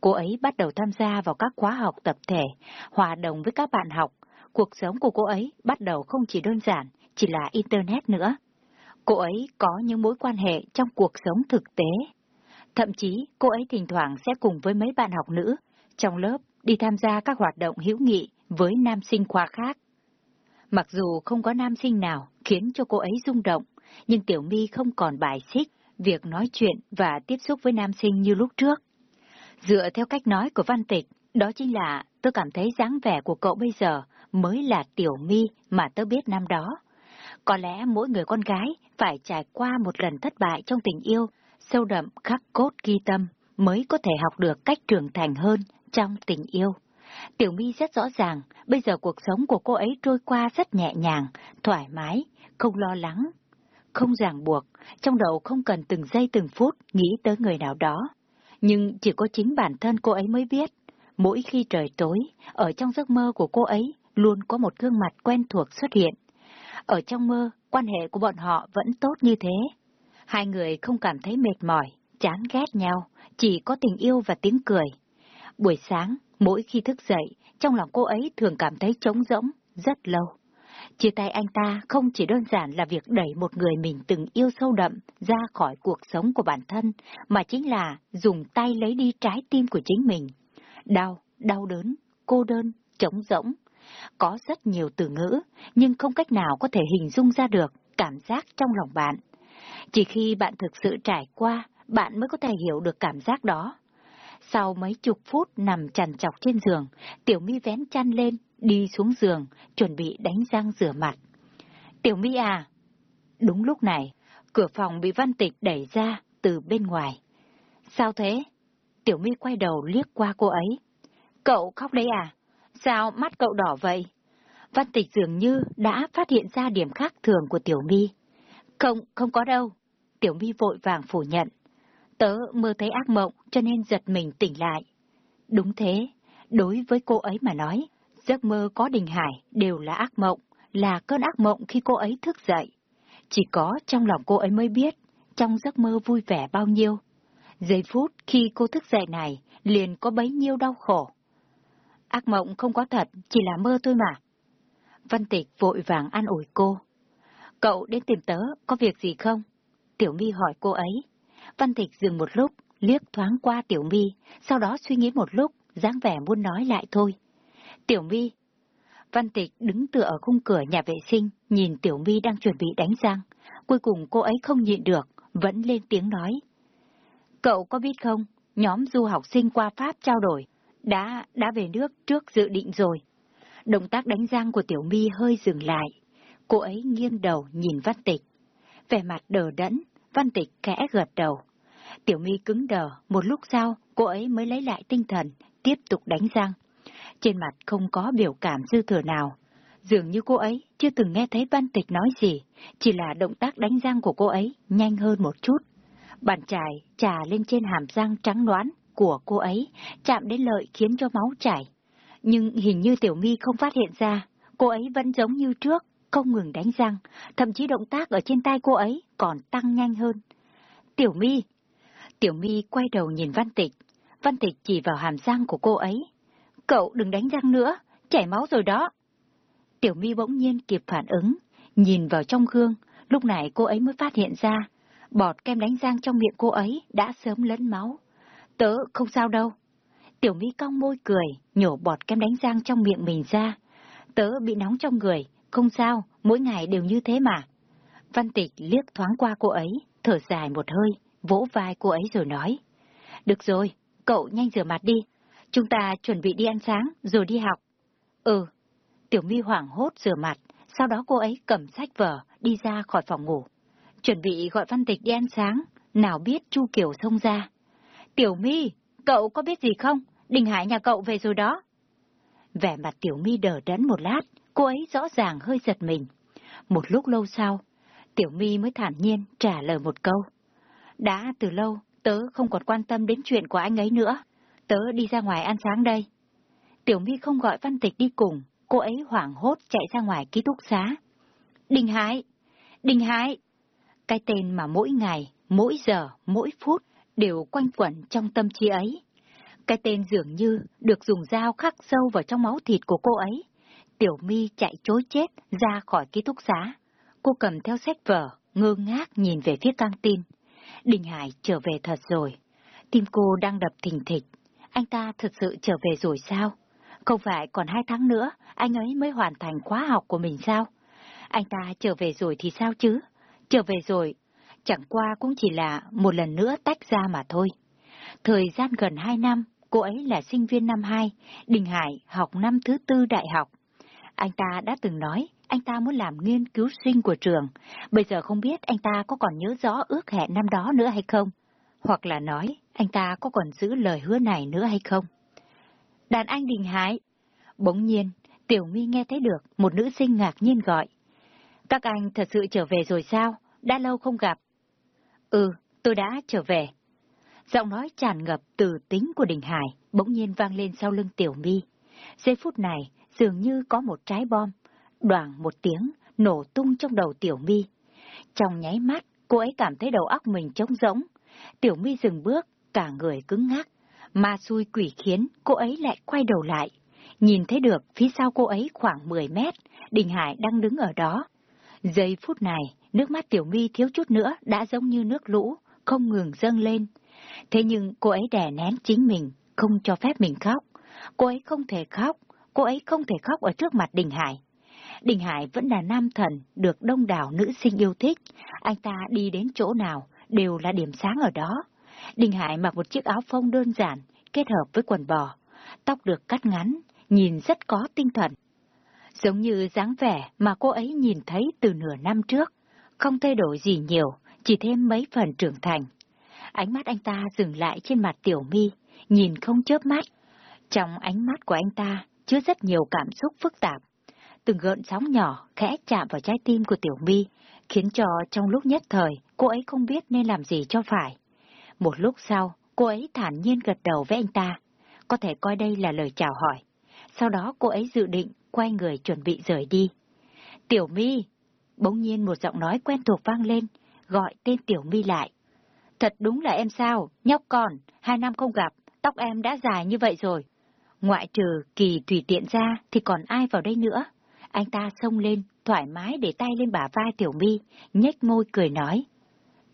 Cô ấy bắt đầu tham gia vào các khóa học tập thể, hòa đồng với các bạn học. Cuộc sống của cô ấy bắt đầu không chỉ đơn giản, chỉ là Internet nữa. Cô ấy có những mối quan hệ trong cuộc sống thực tế. Thậm chí, cô ấy thỉnh thoảng sẽ cùng với mấy bạn học nữ trong lớp đi tham gia các hoạt động hữu nghị với nam sinh khoa khác. Mặc dù không có nam sinh nào khiến cho cô ấy rung động, nhưng Tiểu My không còn bài xích việc nói chuyện và tiếp xúc với nam sinh như lúc trước. Dựa theo cách nói của Văn Tịch, đó chính là tôi cảm thấy dáng vẻ của cậu bây giờ mới là Tiểu My mà tôi biết năm đó. Có lẽ mỗi người con gái phải trải qua một lần thất bại trong tình yêu, sâu đậm khắc cốt ghi tâm, mới có thể học được cách trưởng thành hơn trong tình yêu. Tiểu My rất rõ ràng, bây giờ cuộc sống của cô ấy trôi qua rất nhẹ nhàng, thoải mái, không lo lắng, không ràng buộc, trong đầu không cần từng giây từng phút nghĩ tới người nào đó. Nhưng chỉ có chính bản thân cô ấy mới biết, mỗi khi trời tối, ở trong giấc mơ của cô ấy luôn có một gương mặt quen thuộc xuất hiện. Ở trong mơ, quan hệ của bọn họ vẫn tốt như thế. Hai người không cảm thấy mệt mỏi, chán ghét nhau, chỉ có tình yêu và tiếng cười. Buổi sáng, mỗi khi thức dậy, trong lòng cô ấy thường cảm thấy trống rỗng, rất lâu. Chia tay anh ta không chỉ đơn giản là việc đẩy một người mình từng yêu sâu đậm ra khỏi cuộc sống của bản thân, mà chính là dùng tay lấy đi trái tim của chính mình. Đau, đau đớn, cô đơn, trống rỗng. Có rất nhiều từ ngữ, nhưng không cách nào có thể hình dung ra được cảm giác trong lòng bạn. Chỉ khi bạn thực sự trải qua, bạn mới có thể hiểu được cảm giác đó. Sau mấy chục phút nằm chằn chọc trên giường, Tiểu My vén chăn lên, đi xuống giường, chuẩn bị đánh răng rửa mặt. Tiểu My à! Đúng lúc này, cửa phòng bị Văn Tịch đẩy ra từ bên ngoài. Sao thế? Tiểu My quay đầu liếc qua cô ấy. Cậu khóc đấy à? Sao mắt cậu đỏ vậy? Văn Tịch dường như đã phát hiện ra điểm khác thường của Tiểu My. Không, không có đâu. Tiểu My vội vàng phủ nhận. Tớ mơ thấy ác mộng cho nên giật mình tỉnh lại. Đúng thế, đối với cô ấy mà nói, giấc mơ có Đình Hải đều là ác mộng, là cơn ác mộng khi cô ấy thức dậy. Chỉ có trong lòng cô ấy mới biết, trong giấc mơ vui vẻ bao nhiêu. Giây phút khi cô thức dậy này, liền có bấy nhiêu đau khổ. Ác mộng không có thật, chỉ là mơ thôi mà. Văn Tịch vội vàng an ủi cô. Cậu đến tìm tớ, có việc gì không? Tiểu My hỏi cô ấy. Văn Tịch dừng một lúc, liếc thoáng qua Tiểu Mi, sau đó suy nghĩ một lúc, dáng vẻ muốn nói lại thôi. Tiểu Mi. Văn Tịch đứng tựa ở khung cửa nhà vệ sinh, nhìn Tiểu Mi đang chuẩn bị đánh răng. Cuối cùng cô ấy không nhịn được, vẫn lên tiếng nói. Cậu có biết không, nhóm du học sinh qua Pháp trao đổi, đã, đã về nước trước dự định rồi. Động tác đánh răng của Tiểu Mi hơi dừng lại. Cô ấy nghiêng đầu nhìn Văn Tịch. Vẻ mặt đờ đẫn, Văn Tịch khẽ gật đầu. Tiểu My cứng đờ, một lúc sau, cô ấy mới lấy lại tinh thần, tiếp tục đánh răng. Trên mặt không có biểu cảm dư thừa nào. Dường như cô ấy chưa từng nghe thấy Văn Tịch nói gì, chỉ là động tác đánh răng của cô ấy nhanh hơn một chút. Bàn chải trà lên trên hàm răng trắng đoán của cô ấy, chạm đến lợi khiến cho máu chảy. Nhưng hình như Tiểu My không phát hiện ra, cô ấy vẫn giống như trước, không ngừng đánh răng, thậm chí động tác ở trên tay cô ấy còn tăng nhanh hơn. Tiểu My! Tiểu My quay đầu nhìn Văn Tịch. Văn Tịch chỉ vào hàm răng của cô ấy. Cậu đừng đánh răng nữa, chảy máu rồi đó. Tiểu My bỗng nhiên kịp phản ứng, nhìn vào trong gương, lúc này cô ấy mới phát hiện ra, bọt kem đánh răng trong miệng cô ấy đã sớm lẫn máu. Tớ không sao đâu. Tiểu My cong môi cười, nhổ bọt kem đánh răng trong miệng mình ra. Tớ bị nóng trong người, không sao, mỗi ngày đều như thế mà. Văn Tịch liếc thoáng qua cô ấy, thở dài một hơi, vỗ vai cô ấy rồi nói. Được rồi, cậu nhanh rửa mặt đi. Chúng ta chuẩn bị đi ăn sáng, rồi đi học. Ừ. Tiểu My hoảng hốt rửa mặt, sau đó cô ấy cầm sách vở, đi ra khỏi phòng ngủ. Chuẩn bị gọi Văn Tịch đi ăn sáng, nào biết Chu Kiều xông ra. Tiểu My, cậu có biết gì không? Đình Hải nhà cậu về rồi đó. Vẻ mặt Tiểu My đờ đẫn một lát, cô ấy rõ ràng hơi giật mình. Một lúc lâu sau, Tiểu My mới thản nhiên trả lời một câu. Đã từ lâu, tớ không còn quan tâm đến chuyện của anh ấy nữa. Tớ đi ra ngoài ăn sáng đây. Tiểu My không gọi Văn Tịch đi cùng, cô ấy hoảng hốt chạy ra ngoài ký túc xá. Đình Hải! Đình Hải! Cái tên mà mỗi ngày, mỗi giờ, mỗi phút đều quanh quẩn trong tâm trí ấy. Cái tên dường như được dùng dao khắc sâu vào trong máu thịt của cô ấy. Tiểu My chạy chối chết ra khỏi ký túc xá. Cô cầm theo sách vở, ngơ ngác nhìn về phía căng tin. Đình Hải trở về thật rồi. Tim cô đang đập thình thịch. Anh ta thật sự trở về rồi sao? Không phải còn hai tháng nữa, anh ấy mới hoàn thành khóa học của mình sao? Anh ta trở về rồi thì sao chứ? Trở về rồi, chẳng qua cũng chỉ là một lần nữa tách ra mà thôi. Thời gian gần hai năm, cô ấy là sinh viên năm hai, Đình Hải học năm thứ tư đại học. Anh ta đã từng nói anh ta muốn làm nghiên cứu sinh của trường, bây giờ không biết anh ta có còn nhớ rõ ước hẹn năm đó nữa hay không? Hoặc là nói, anh ta có còn giữ lời hứa này nữa hay không? Đàn anh Đình Hải. Bỗng nhiên, Tiểu My nghe thấy được một nữ sinh ngạc nhiên gọi. Các anh thật sự trở về rồi sao? Đã lâu không gặp. Ừ, tôi đã trở về. Giọng nói tràn ngập từ tính của Đình Hải bỗng nhiên vang lên sau lưng Tiểu My. Giây phút này dường như có một trái bom, đoảng một tiếng, nổ tung trong đầu Tiểu My. Trong nháy mắt, cô ấy cảm thấy đầu óc mình trống rỗng. Tiểu My dừng bước, cả người cứng ngắc. Ma xui quỷ khiến, cô ấy lại quay đầu lại. Nhìn thấy được phía sau cô ấy khoảng 10 mét, Đình Hải đang đứng ở đó. Giây phút này, nước mắt Tiểu My thiếu chút nữa đã giống như nước lũ, không ngừng dâng lên. Thế nhưng cô ấy đè nén chính mình, không cho phép mình khóc. Cô ấy không thể khóc, cô ấy không thể khóc ở trước mặt Đình Hải. Đình Hải vẫn là nam thần, được đông đảo nữ sinh yêu thích. Anh ta đi đến chỗ nào, đều là điểm sáng ở đó. Đình Hải mặc một chiếc áo phông đơn giản, kết hợp với quần bò. Tóc được cắt ngắn, nhìn rất có tinh thần. Giống như dáng vẻ mà cô ấy nhìn thấy từ nửa năm trước. Không thay đổi gì nhiều, chỉ thêm mấy phần trưởng thành. Ánh mắt anh ta dừng lại trên mặt Tiểu My, nhìn không chớp mắt. Trong ánh mắt của anh ta chứa rất nhiều cảm xúc phức tạp. Từng gợn sóng nhỏ khẽ chạm vào trái tim của Tiểu My, khiến cho trong lúc nhất thời cô ấy không biết nên làm gì cho phải. Một lúc sau, cô ấy thản nhiên gật đầu với anh ta, có thể coi đây là lời chào hỏi. Sau đó cô ấy dự định quay người chuẩn bị rời đi. Tiểu My! Bỗng nhiên một giọng nói quen thuộc vang lên, gọi tên Tiểu My lại. Thật đúng là em sao, nhóc con, hai năm không gặp, tóc em đã dài như vậy rồi. Ngoại trừ kỳ tùy tiện ra thì còn ai vào đây nữa. Anh ta xông lên, thoải mái để tay lên bả vai Tiểu My, nhếch môi cười nói.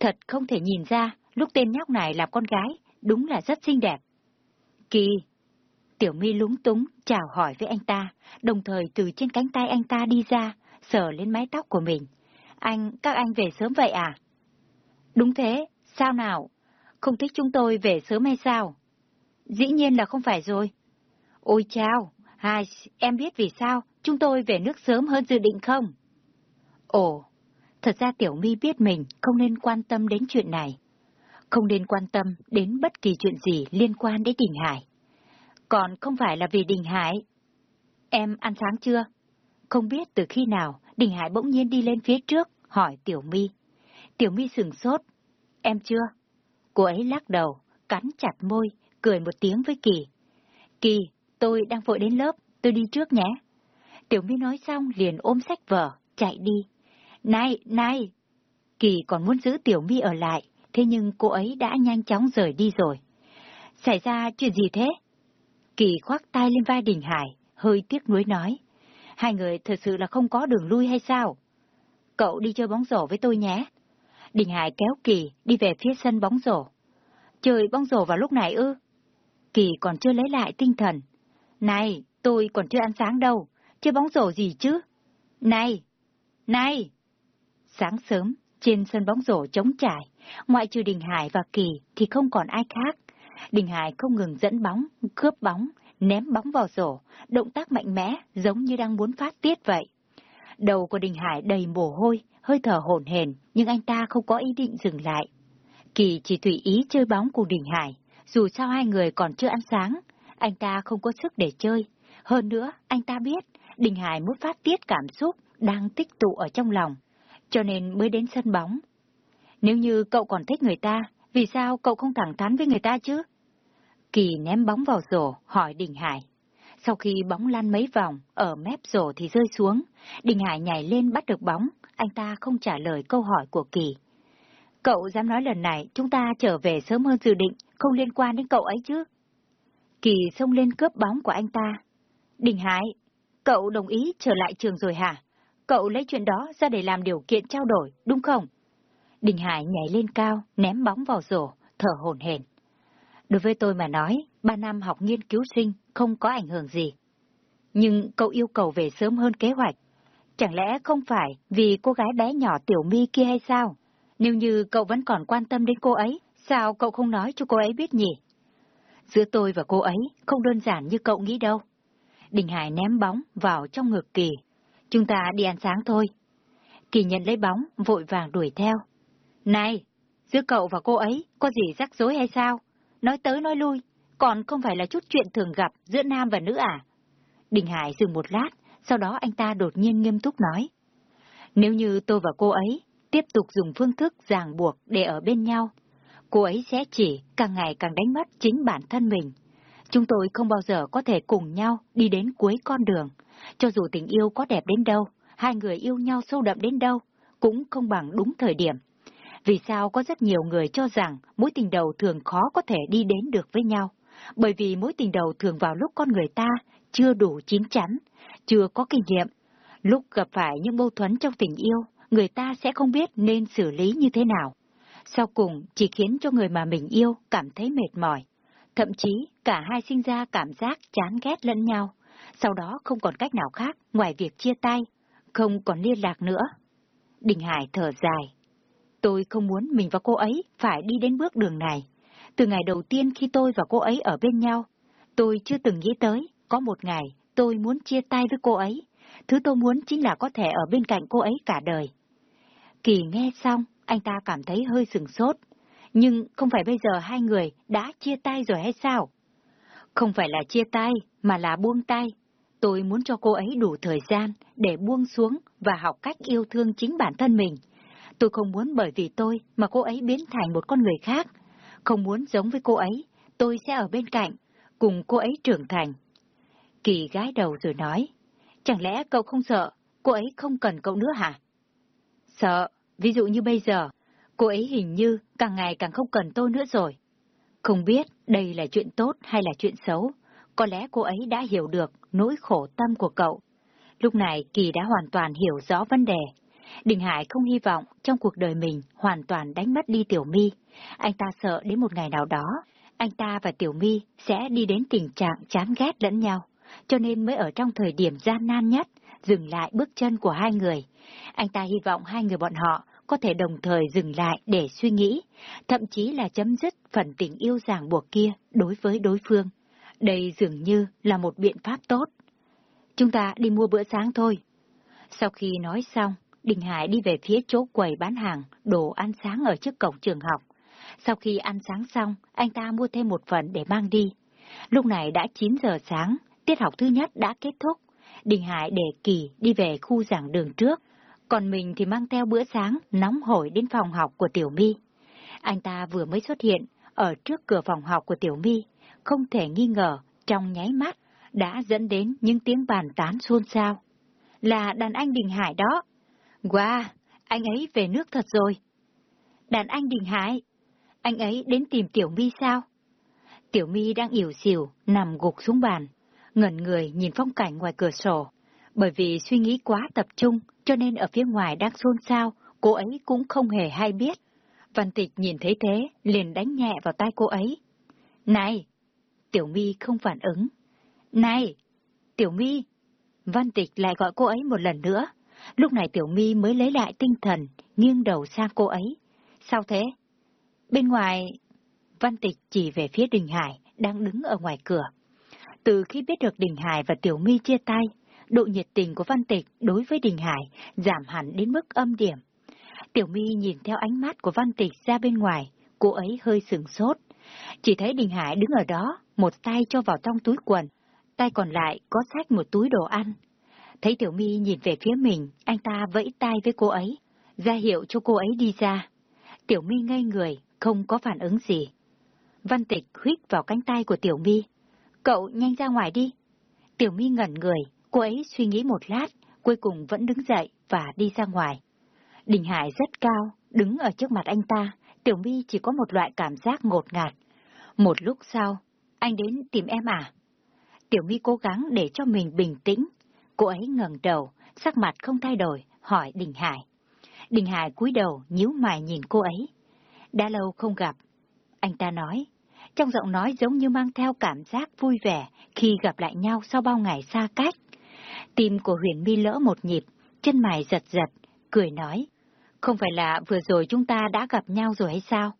Thật không thể nhìn ra, lúc tên nhóc này làm con gái, đúng là rất xinh đẹp. Kỳ! Tiểu My lúng túng, chào hỏi với anh ta, đồng thời từ trên cánh tay anh ta đi ra, sờ lên mái tóc của mình. Anh, các anh về sớm vậy à? Đúng thế, sao nào? Không thích chúng tôi về sớm hay sao? Dĩ nhiên là không phải rồi. Ôi chao, hai, em biết vì sao chúng tôi về nước sớm hơn dự định không? Ồ, thật ra Tiểu My biết mình không nên quan tâm đến chuyện này. Không nên quan tâm đến bất kỳ chuyện gì liên quan đến Đình Hải. Còn không phải là vì Đình Hải. Em ăn sáng chưa? Không biết từ khi nào Đình Hải bỗng nhiên đi lên phía trước, hỏi Tiểu My. Tiểu My sừng sốt. Em chưa? Cô ấy lắc đầu, cắn chặt môi, cười một tiếng với Kỳ. Kỳ, tôi đang vội đến lớp, tôi đi trước nhé. Tiểu My nói xong liền ôm sách vở, chạy đi. Này, này! Kỳ còn muốn giữ Tiểu My ở lại, thế nhưng cô ấy đã nhanh chóng rời đi rồi. Xảy ra chuyện gì thế? Kỳ khoác tay lên vai Đình Hải, hơi tiếc nuối nói. Hai người thật sự là không có đường lui hay sao? Cậu đi chơi bóng rổ với tôi nhé. Đình Hải kéo Kỳ đi về phía sân bóng rổ. Chơi bóng rổ vào lúc này ư? Kỳ còn chưa lấy lại tinh thần. Này, tôi còn chưa ăn sáng đâu, chơi bóng rổ gì chứ? Này! Này! Sáng sớm, trên sân bóng rổ trống trải, ngoại trừ Đình Hải và Kỳ thì không còn ai khác. Đình Hải không ngừng dẫn bóng, cướp bóng, ném bóng vào rổ, động tác mạnh mẽ giống như đang muốn phát tiết vậy. Đầu của Đình Hải đầy mồ hôi, hơi thở hổn hển, nhưng anh ta không có ý định dừng lại. Kỳ chỉ tùy ý chơi bóng cùng Đình Hải, dù sao hai người còn chưa ăn sáng, anh ta không có sức để chơi. Hơn nữa, anh ta biết, Đình Hải muốn phát tiết cảm xúc đang tích tụ ở trong lòng, cho nên mới đến sân bóng. Nếu như cậu còn thích người ta, vì sao cậu không thẳng thắn với người ta chứ? Kỳ ném bóng vào rổ, hỏi Đình Hải. Sau khi bóng lăn mấy vòng, ở mép rổ thì rơi xuống, Đình Hải nhảy lên bắt được bóng, anh ta không trả lời câu hỏi của Kỳ. Cậu dám nói lần này chúng ta trở về sớm hơn dự định, không liên quan đến cậu ấy chứ? Kỳ xông lên cướp bóng của anh ta. Đình Hải, cậu đồng ý trở lại trường rồi hả? Cậu lấy chuyện đó ra để làm điều kiện trao đổi, đúng không? Đình Hải nhảy lên cao, ném bóng vào rổ, thở hổn hển. Đối với tôi mà nói, ba năm học nghiên cứu sinh không có ảnh hưởng gì. Nhưng cậu yêu cầu về sớm hơn kế hoạch. Chẳng lẽ không phải vì cô gái bé nhỏ tiểu mi kia hay sao? Nếu như cậu vẫn còn quan tâm đến cô ấy, sao cậu không nói cho cô ấy biết nhỉ? Giữa tôi và cô ấy không đơn giản như cậu nghĩ đâu. Đình Hải ném bóng vào trong ngực Kỳ. Chúng ta đi ăn sáng thôi. Kỳ nhận lấy bóng, vội vàng đuổi theo. Này, giữa cậu và cô ấy có gì rắc rối hay sao? Nói tới nói lui, còn không phải là chút chuyện thường gặp giữa nam và nữ à? Đình Hải dừng một lát, sau đó anh ta đột nhiên nghiêm túc nói. Nếu như tôi và cô ấy tiếp tục dùng phương thức ràng buộc để ở bên nhau, cô ấy sẽ chỉ càng ngày càng đánh mất chính bản thân mình. Chúng tôi không bao giờ có thể cùng nhau đi đến cuối con đường. Cho dù tình yêu có đẹp đến đâu, hai người yêu nhau sâu đậm đến đâu, cũng không bằng đúng thời điểm. Vì sao có rất nhiều người cho rằng mối tình đầu thường khó có thể đi đến được với nhau? Bởi vì mối tình đầu thường vào lúc con người ta chưa đủ chín chắn, chưa có kinh nghiệm. Lúc gặp phải những mâu thuẫn trong tình yêu, người ta sẽ không biết nên xử lý như thế nào. Sau cùng chỉ khiến cho người mà mình yêu cảm thấy mệt mỏi. Thậm chí cả hai sinh ra cảm giác chán ghét lẫn nhau. Sau đó không còn cách nào khác ngoài việc chia tay, không còn liên lạc nữa. Đình Hải thở dài. Tôi không muốn mình và cô ấy phải đi đến bước đường này. Từ ngày đầu tiên khi tôi và cô ấy ở bên nhau, tôi chưa từng nghĩ tới có một ngày tôi muốn chia tay với cô ấy. Thứ tôi muốn chính là có thể ở bên cạnh cô ấy cả đời. Kỳ nghe xong, anh ta cảm thấy hơi sừng sốt. Nhưng không phải bây giờ hai người đã chia tay rồi hay sao? Không phải là chia tay, mà là buông tay. Tôi muốn cho cô ấy đủ thời gian để buông xuống và học cách yêu thương chính bản thân mình. Tôi không muốn bởi vì tôi mà cô ấy biến thành một con người khác. Không muốn giống với cô ấy, tôi sẽ ở bên cạnh, cùng cô ấy trưởng thành. Kỳ gái đầu rồi nói, chẳng lẽ cậu không sợ, cô ấy không cần cậu nữa hả? Sợ, ví dụ như bây giờ, cô ấy hình như càng ngày càng không cần tôi nữa rồi. Không biết đây là chuyện tốt hay là chuyện xấu, có lẽ cô ấy đã hiểu được nỗi khổ tâm của cậu. Lúc này Kỳ đã hoàn toàn hiểu rõ vấn đề. Đình Hải không hy vọng trong cuộc đời mình hoàn toàn đánh mất đi Tiểu My. Anh ta sợ đến một ngày nào đó, anh ta và Tiểu My sẽ đi đến tình trạng chán ghét lẫn nhau, cho nên mới ở trong thời điểm gian nan nhất, dừng lại bước chân của hai người. Anh ta hy vọng hai người bọn họ có thể đồng thời dừng lại để suy nghĩ, thậm chí là chấm dứt phần tình yêu ràng buộc kia đối với đối phương. Đây dường như là một biện pháp tốt. Chúng ta đi mua bữa sáng thôi. Sau khi nói xong, Đình Hải đi về phía chỗ quầy bán hàng, đồ ăn sáng ở trước cổng trường học. Sau khi ăn sáng xong, anh ta mua thêm một phần để mang đi. Lúc này đã 9 giờ sáng, tiết học thứ nhất đã kết thúc. Đình Hải để Kỳ đi về khu giảng đường trước, còn mình thì mang theo bữa sáng nóng hổi đến phòng học của Tiểu My. Anh ta vừa mới xuất hiện ở trước cửa phòng học của Tiểu My, không thể nghi ngờ trong nháy mắt đã dẫn đến những tiếng bàn tán xôn xao. Là đàn anh Đình Hải đó. Wow, anh ấy về nước thật rồi. Đàn anh Đình Hải, anh ấy đến tìm Tiểu My sao? Tiểu My đang ỉu xìu, nằm gục xuống bàn, ngẩn người nhìn phong cảnh ngoài cửa sổ. Bởi vì suy nghĩ quá tập trung, cho nên ở phía ngoài đang xôn xao, cô ấy cũng không hề hay biết. Văn Tịch nhìn thấy thế, liền đánh nhẹ vào tay cô ấy. Này! Tiểu My không phản ứng. Này! Tiểu My! Văn Tịch lại gọi cô ấy một lần nữa. Lúc này Tiểu My mới lấy lại tinh thần, nghiêng đầu sang cô ấy. Sao thế? Bên ngoài... Văn Tịch chỉ về phía Đình Hải, đang đứng ở ngoài cửa. Từ khi biết được Đình Hải và Tiểu My chia tay, độ nhiệt tình của Văn Tịch đối với Đình Hải giảm hẳn đến mức âm điểm. Tiểu My nhìn theo ánh mắt của Văn Tịch ra bên ngoài, cô ấy hơi sừng sốt. Chỉ thấy Đình Hải đứng ở đó, một tay cho vào trong túi quần, tay còn lại có sách một túi đồ ăn. Thấy Tiểu My nhìn về phía mình, anh ta vẫy tay với cô ấy, ra hiệu cho cô ấy đi ra. Tiểu My ngây người, không có phản ứng gì. Văn Tịch huyết vào cánh tay của Tiểu My. Cậu nhanh ra ngoài đi. Tiểu My ngẩn người, cô ấy suy nghĩ một lát, cuối cùng vẫn đứng dậy và đi ra ngoài. Đình Hải rất cao, đứng ở trước mặt anh ta, Tiểu My chỉ có một loại cảm giác ngột ngạt. Một lúc sau, anh đến tìm em à? Tiểu My cố gắng để cho mình bình tĩnh. Cô ấy ngẩng đầu, sắc mặt không thay đổi, hỏi Đình Hải. Đình Hải cúi đầu, nhíu mày nhìn cô ấy. Đã lâu không gặp. Anh ta nói, trong giọng nói giống như mang theo cảm giác vui vẻ khi gặp lại nhau sau bao ngày xa cách. Tim của huyền mi lỡ một nhịp, chân mày giật giật, cười nói, không phải là vừa rồi chúng ta đã gặp nhau rồi hay sao?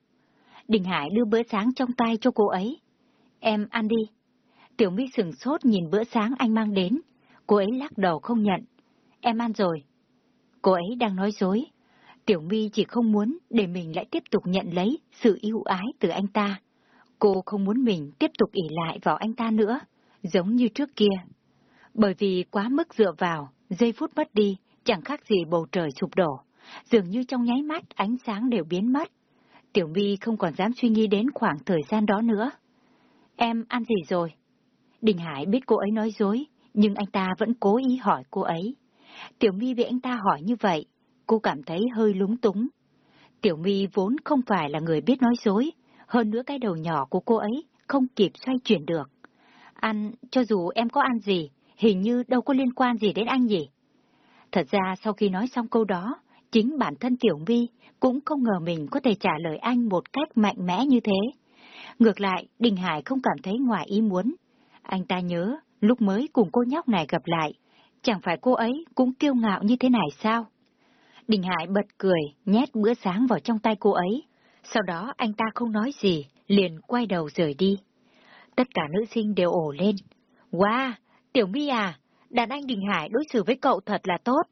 Đình Hải đưa bữa sáng trong tay cho cô ấy. Em ăn đi. Tiểu My sừng sốt nhìn bữa sáng anh mang đến. Cô ấy lắc đầu không nhận. Em ăn rồi. Cô ấy đang nói dối. Tiểu My chỉ không muốn để mình lại tiếp tục nhận lấy sự yêu ái từ anh ta. Cô không muốn mình tiếp tục ỉ lại vào anh ta nữa, giống như trước kia. Bởi vì quá mức dựa vào, giây phút mất đi, chẳng khác gì bầu trời sụp đổ. Dường như trong nháy mắt ánh sáng đều biến mất. Tiểu My không còn dám suy nghĩ đến khoảng thời gian đó nữa. Em ăn gì rồi? Đình Hải biết cô ấy nói dối, nhưng anh ta vẫn cố ý hỏi cô ấy. Tiểu My bị anh ta hỏi như vậy, cô cảm thấy hơi lúng túng. Tiểu My vốn không phải là người biết nói dối, hơn nữa cái đầu nhỏ của cô ấy không kịp xoay chuyển được. Ăn, cho dù em có ăn gì, hình như đâu có liên quan gì đến anh gì. Thật ra sau khi nói xong câu đó, chính bản thân Tiểu My cũng không ngờ mình có thể trả lời anh một cách mạnh mẽ như thế. Ngược lại, Đình Hải không cảm thấy ngoài ý muốn. Anh ta nhớ, lúc mới cùng cô nhóc này gặp lại, chẳng phải cô ấy cũng kiêu ngạo như thế này sao? Đình Hải bật cười, nhét bữa sáng vào trong tay cô ấy. Sau đó anh ta không nói gì, liền quay đầu rời đi. Tất cả nữ sinh đều ổ lên. Wow, Tiểu My à, đàn anh Đình Hải đối xử với cậu thật là tốt.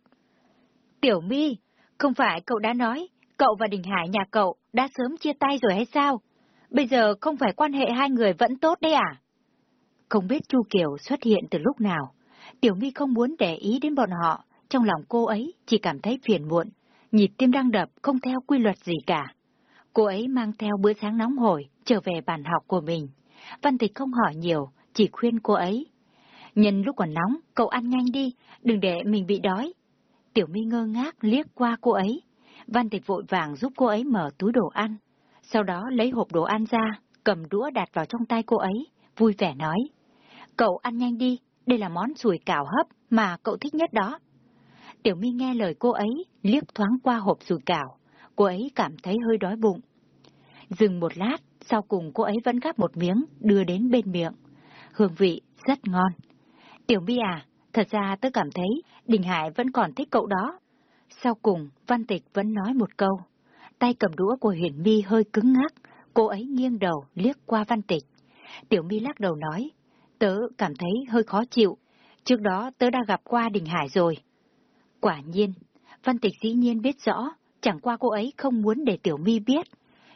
Tiểu My, không phải cậu đã nói, cậu và Đình Hải nhà cậu đã sớm chia tay rồi hay sao? Bây giờ không phải quan hệ hai người vẫn tốt đấy à? Không biết Chu Kiều xuất hiện từ lúc nào. Tiểu My không muốn để ý đến bọn họ, trong lòng cô ấy chỉ cảm thấy phiền muộn, nhịp tim đang đập không theo quy luật gì cả. Cô ấy mang theo bữa sáng nóng hổi, trở về bàn học của mình. Văn Tịch không hỏi nhiều, chỉ khuyên cô ấy. Nhân lúc còn nóng, cậu ăn nhanh đi, đừng để mình bị đói. Tiểu My ngơ ngác liếc qua cô ấy. Văn Tịch vội vàng giúp cô ấy mở túi đồ ăn. Sau đó lấy hộp đồ ăn ra, cầm đũa đặt vào trong tay cô ấy, vui vẻ nói. Cậu ăn nhanh đi, đây là món sủi cảo hấp mà cậu thích nhất đó. Tiểu My nghe lời cô ấy, liếc thoáng qua hộp sủi cảo. Cô ấy cảm thấy hơi đói bụng. Dừng một lát, sau cùng cô ấy vẫn gắp một miếng, đưa đến bên miệng. Hương vị rất ngon. Tiểu My à, thật ra tớ cảm thấy Đình Hải vẫn còn thích cậu đó. Sau cùng, Văn Tịch vẫn nói một câu. Tay cầm đũa của Huyền My hơi cứng ngắc, cô ấy nghiêng đầu liếc qua Văn Tịch. Tiểu My lắc đầu nói, tớ cảm thấy hơi khó chịu. Trước đó tớ đã gặp qua Đình Hải rồi. Quả nhiên, Văn Tịch dĩ nhiên biết rõ, chẳng qua cô ấy không muốn để Tiểu My biết.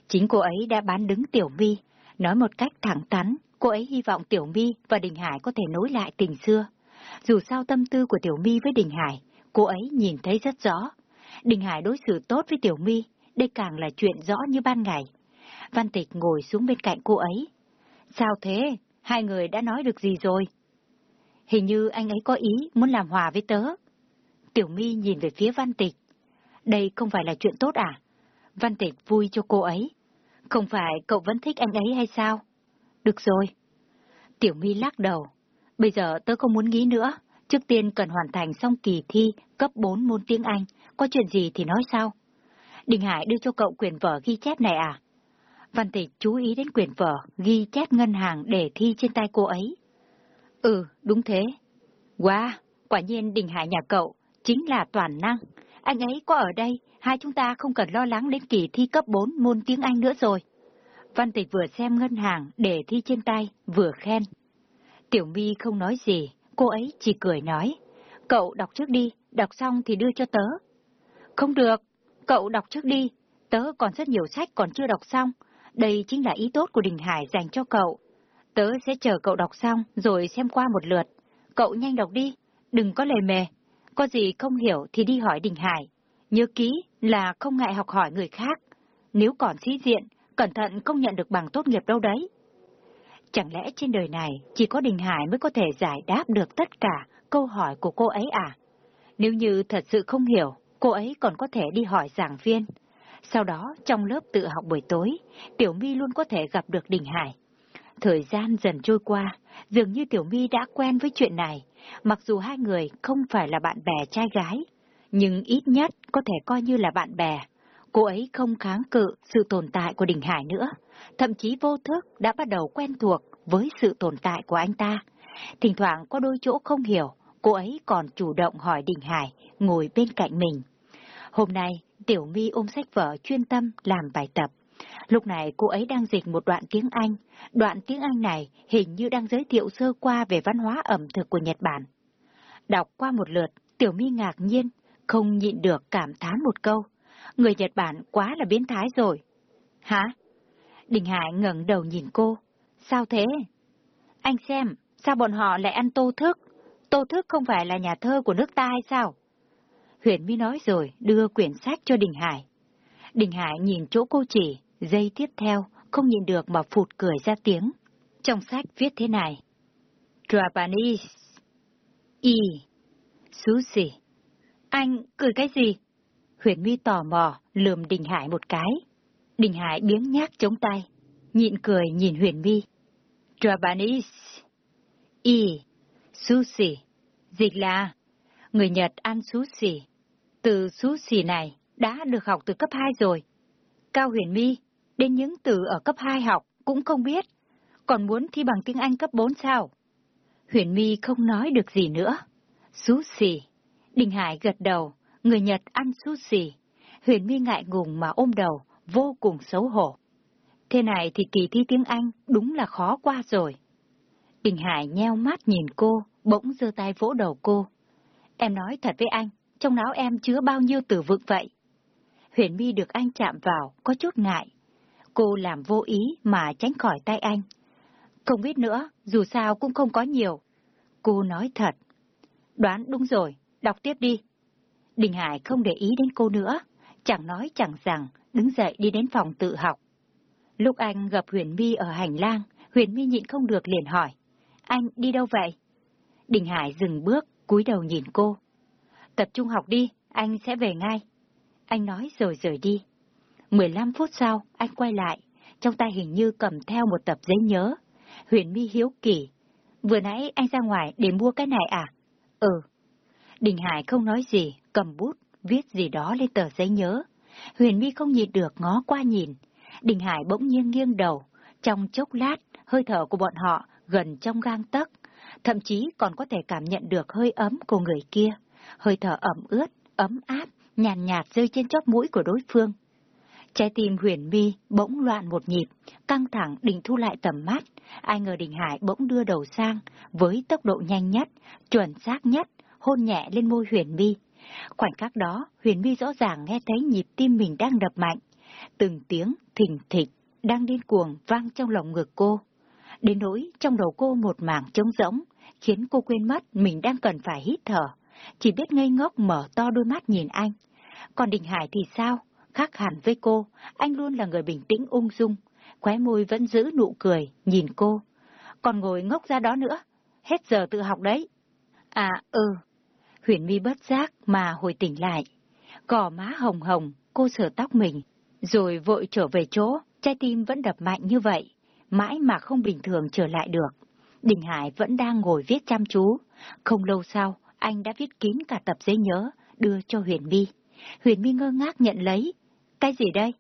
Chính cô ấy đã bán đứng Tiểu My, nói một cách thẳng thắn, cô ấy hy vọng Tiểu My và Đình Hải có thể nối lại tình xưa. Dù sao tâm tư của Tiểu My với Đình Hải, cô ấy nhìn thấy rất rõ. Đình Hải đối xử tốt với Tiểu My, đây càng là chuyện rõ như ban ngày. Văn Tịch ngồi xuống bên cạnh cô ấy. Sao thế? Hai người đã nói được gì rồi? Hình như anh ấy có ý muốn làm hòa với tớ. Tiểu My nhìn về phía Văn Tịch. Đây không phải là chuyện tốt à? Văn Tịch vui cho cô ấy. Không phải cậu vẫn thích anh ấy hay sao? Được rồi. Tiểu My lắc đầu. Bây giờ tớ không muốn nghĩ nữa. Trước tiên cần hoàn thành xong kỳ thi cấp 4 môn tiếng Anh. Có chuyện gì thì nói sau. Đình Hải đưa cho cậu quyền vở ghi chép này à? Văn Tịch chú ý đến quyền vở ghi chép ngân hàng để thi trên tay cô ấy. Ừ, đúng thế. Wow, quả nhiên Đình Hải nhà cậu chính là toàn năng. Anh ấy có ở đây, hai chúng ta không cần lo lắng đến kỳ thi cấp 4 môn tiếng Anh nữa rồi. Văn Tịch vừa xem ngân hàng để thi trên tay, vừa khen. Tiểu My không nói gì, cô ấy chỉ cười nói. Cậu đọc trước đi, đọc xong thì đưa cho tớ. Không được, cậu đọc trước đi, tớ còn rất nhiều sách còn chưa đọc xong. Đây chính là ý tốt của Đình Hải dành cho cậu. Tớ sẽ chờ cậu đọc xong rồi xem qua một lượt. Cậu nhanh đọc đi, đừng có lề mề, có gì không hiểu thì đi hỏi Đình Hải. Nhớ kỹ là không ngại học hỏi người khác. Nếu còn sĩ diện, cẩn thận không nhận được bằng tốt nghiệp đâu đấy. Chẳng lẽ trên đời này chỉ có Đình Hải mới có thể giải đáp được tất cả câu hỏi của cô ấy à? Nếu như thật sự không hiểu, cô ấy còn có thể đi hỏi giảng viên. Sau đó, trong lớp tự học buổi tối, Tiểu My luôn có thể gặp được Đình Hải. Thời gian dần trôi qua, dường như Tiểu My đã quen với chuyện này, mặc dù hai người không phải là bạn bè trai gái, nhưng ít nhất có thể coi như là bạn bè. Cô ấy không kháng cự sự tồn tại của Đình Hải nữa, thậm chí vô thức đã bắt đầu quen thuộc với sự tồn tại của anh ta. Thỉnh thoảng có đôi chỗ không hiểu, cô ấy còn chủ động hỏi Đình Hải ngồi bên cạnh mình. Hôm nay, Tiểu My ôm sách vở chuyên tâm làm bài tập. Lúc này cô ấy đang dịch một đoạn tiếng Anh. Đoạn tiếng Anh này hình như đang giới thiệu sơ qua về văn hóa ẩm thực của Nhật Bản. Đọc qua một lượt, Tiểu My ngạc nhiên, không nhịn được cảm thán một câu. Người Nhật Bản quá là biến thái rồi. Hả? Đình Hải ngẩng đầu nhìn cô. Sao thế? Anh xem, sao bọn họ lại ăn tô thức? Tô thức không phải là nhà thơ của nước ta hay sao? Huyền My nói rồi, đưa quyển sách cho Đình Hải. Đình Hải nhìn chỗ cô chỉ, giây tiếp theo, không nhìn được mà phụt cười ra tiếng. Trong sách viết thế này. Japanese. Y. Sushi. Anh cười cái gì? Huyền My tò mò, lườm Đình Hải một cái. Đình Hải biếng nhác chống tay, nhịn cười nhìn Huyền My. Japanese. Y. Sushi. Dịch là người Nhật ăn sushi. Từ sushi này đã được học từ cấp 2 rồi. Cao Huyền My, đến những từ ở cấp 2 học cũng không biết, còn muốn thi bằng tiếng Anh cấp 4 sao? Huyền My không nói được gì nữa. Sushi. Đình Hải gật đầu, người Nhật ăn sushi. Huyền My ngại ngùng mà ôm đầu, vô cùng xấu hổ. Thế này thì kỳ thi tiếng Anh đúng là khó qua rồi. Đình Hải nheo mắt nhìn cô, bỗng giơ tay vỗ đầu cô. Em nói thật với anh, trong não em chứa bao nhiêu từ vựng vậy? Huyền My được anh chạm vào, có chút ngại. Cô làm vô ý mà tránh khỏi tay anh. Không biết nữa, dù sao cũng không có nhiều. Cô nói thật. Đoán đúng rồi, đọc tiếp đi. Đình Hải không để ý đến cô nữa, chẳng nói chẳng rằng, đứng dậy đi đến phòng tự học. Lúc anh gặp Huyền My ở hành lang, Huyền My nhịn không được liền hỏi. Anh đi đâu vậy? Đình Hải dừng bước, cúi đầu nhìn cô. Tập trung học đi, anh sẽ về ngay. Anh nói rồi rời đi. 15 phút sau, anh quay lại, trong tay hình như cầm theo một tập giấy nhớ. Huyền Mi hiếu kỳ. Vừa nãy anh ra ngoài để mua cái này à? Ừ. Đình Hải không nói gì, cầm bút, viết gì đó lên tờ giấy nhớ. Huyền Mi không nhìn được ngó qua nhìn. Đình Hải bỗng nhiên nghiêng đầu. Trong chốc lát, hơi thở của bọn họ gần trong gang tấc. Thậm chí còn có thể cảm nhận được hơi ấm của người kia. Hơi thở ẩm ướt, ấm áp, nhàn nhạt, nhạt rơi trên chóp mũi của đối phương. Trái tim huyền mi bỗng loạn một nhịp, căng thẳng định thu lại tầm mắt. Ai ngờ Đình Hải bỗng đưa đầu sang, với tốc độ nhanh nhất, chuẩn xác nhất, hôn nhẹ lên môi huyền mi. Khoảnh khắc đó, huyền mi rõ ràng nghe thấy nhịp tim mình đang đập mạnh. Từng tiếng thình thịch, đang điên cuồng vang trong lòng ngực cô. Đến nỗi trong đầu cô một mảng trống rỗng, khiến cô quên mất mình đang cần phải hít thở. Chỉ biết ngây ngốc mở to đôi mắt nhìn anh. Còn Đình Hải thì sao? Khác hẳn với cô, anh luôn là người bình tĩnh ung dung, khóe môi vẫn giữ nụ cười, nhìn cô. Còn ngồi ngốc ra đó nữa, hết giờ tự học đấy. À, ừ. Huyền mi bất giác mà hồi tỉnh lại. cỏ má hồng hồng, cô sửa tóc mình, rồi vội trở về chỗ, trái tim vẫn đập mạnh như vậy, mãi mà không bình thường trở lại được. Đình Hải vẫn đang ngồi viết chăm chú. Không lâu sau, anh đã viết kín cả tập giấy nhớ, đưa cho Huyền My. Huyền My ngơ ngác nhận lấy. Cái gì đây?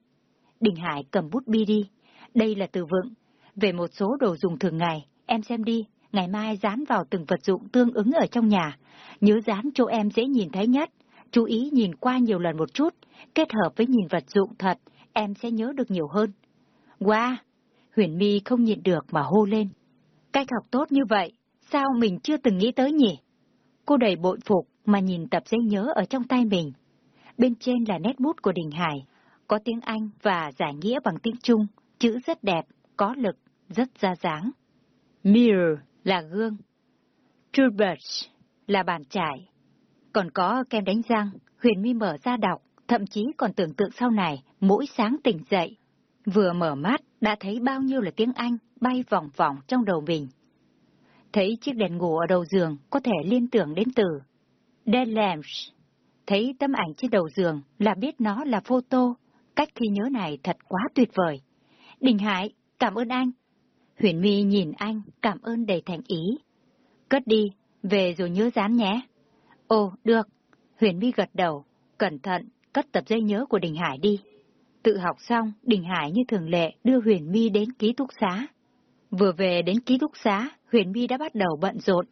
Đình Hải cầm bút bi đi. Đây là từ vựng. Về một số đồ dùng thường ngày, em xem đi. Ngày mai dán vào từng vật dụng tương ứng ở trong nhà. Nhớ dán chỗ em dễ nhìn thấy nhất. Chú ý nhìn qua nhiều lần một chút. Kết hợp với nhìn vật dụng thật, em sẽ nhớ được nhiều hơn. Wow! Huyền My không nhịn được mà hô lên. Cách học tốt như vậy, sao mình chưa từng nghĩ tới nhỉ? Cô đầy bội phục mà nhìn tập giấy nhớ ở trong tay mình. Bên trên là nét bút của Đình Hải, có tiếng Anh và giải nghĩa bằng tiếng Trung, chữ rất đẹp, có lực, rất ra dáng. Mirror là gương. Toothbrush là bàn chải. Còn có kem đánh răng, Huyền mi mở ra đọc, thậm chí còn tưởng tượng sau này, mỗi sáng tỉnh dậy. Vừa mở mắt, đã thấy bao nhiêu là tiếng Anh bay vòng vòng trong đầu mình. Thấy chiếc đèn ngủ ở đầu giường, có thể liên tưởng đến từ Dead Lamps. Thấy tấm ảnh trên đầu giường là biết nó là photo, cách khi nhớ này thật quá tuyệt vời. Đình Hải, cảm ơn anh. Huyền My nhìn anh, cảm ơn đầy thành ý. Cất đi, về rồi nhớ dán nhé. Ồ, được. Huyền My gật đầu, cẩn thận, cất tập dây nhớ của Đình Hải đi. Tự học xong, Đình Hải như thường lệ đưa Huyền My đến ký túc xá. Vừa về đến ký túc xá, Huyền My đã bắt đầu bận rộn.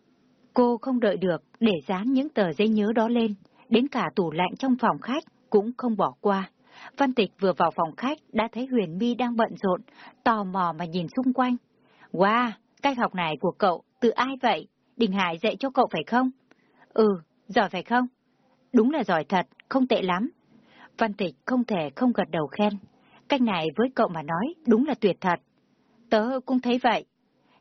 Cô không đợi được để dán những tờ giấy nhớ đó lên, đến cả tủ lạnh trong phòng khách cũng không bỏ qua. Văn Tịch vừa vào phòng khách đã thấy Huyền Mi đang bận rộn, tò mò mà nhìn xung quanh. Wow, cách học này của cậu từ ai vậy? Đình Hải dạy cho cậu phải không? Ừ, giỏi phải không? Đúng là giỏi thật, không tệ lắm. Văn Tịch không thể không gật đầu khen. Cách này với cậu mà nói đúng là tuyệt thật. Tớ cũng thấy vậy.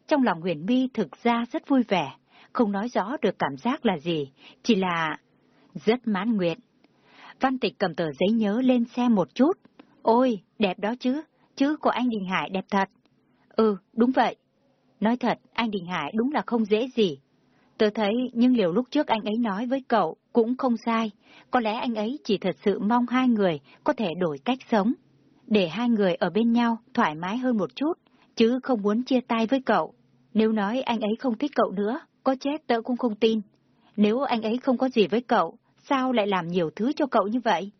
Trong lòng Huyền Mi thực ra rất vui vẻ, không nói rõ được cảm giác là gì, chỉ là rất mãn nguyện. Văn Tịch cầm tờ giấy nhớ lên xem một chút. Ôi, đẹp đó chứ, chứ của anh Đình Hải đẹp thật. Ừ, đúng vậy. Nói thật, anh Đình Hải đúng là không dễ gì. Tớ thấy nhưng liệu lúc trước anh ấy nói với cậu cũng không sai. Có lẽ anh ấy chỉ thật sự mong hai người có thể đổi cách sống. Để hai người ở bên nhau thoải mái hơn một chút, chứ không muốn chia tay với cậu. Nếu nói anh ấy không thích cậu nữa, có chết tớ cũng không tin. Nếu anh ấy không có gì với cậu, sao lại làm nhiều thứ cho cậu như vậy?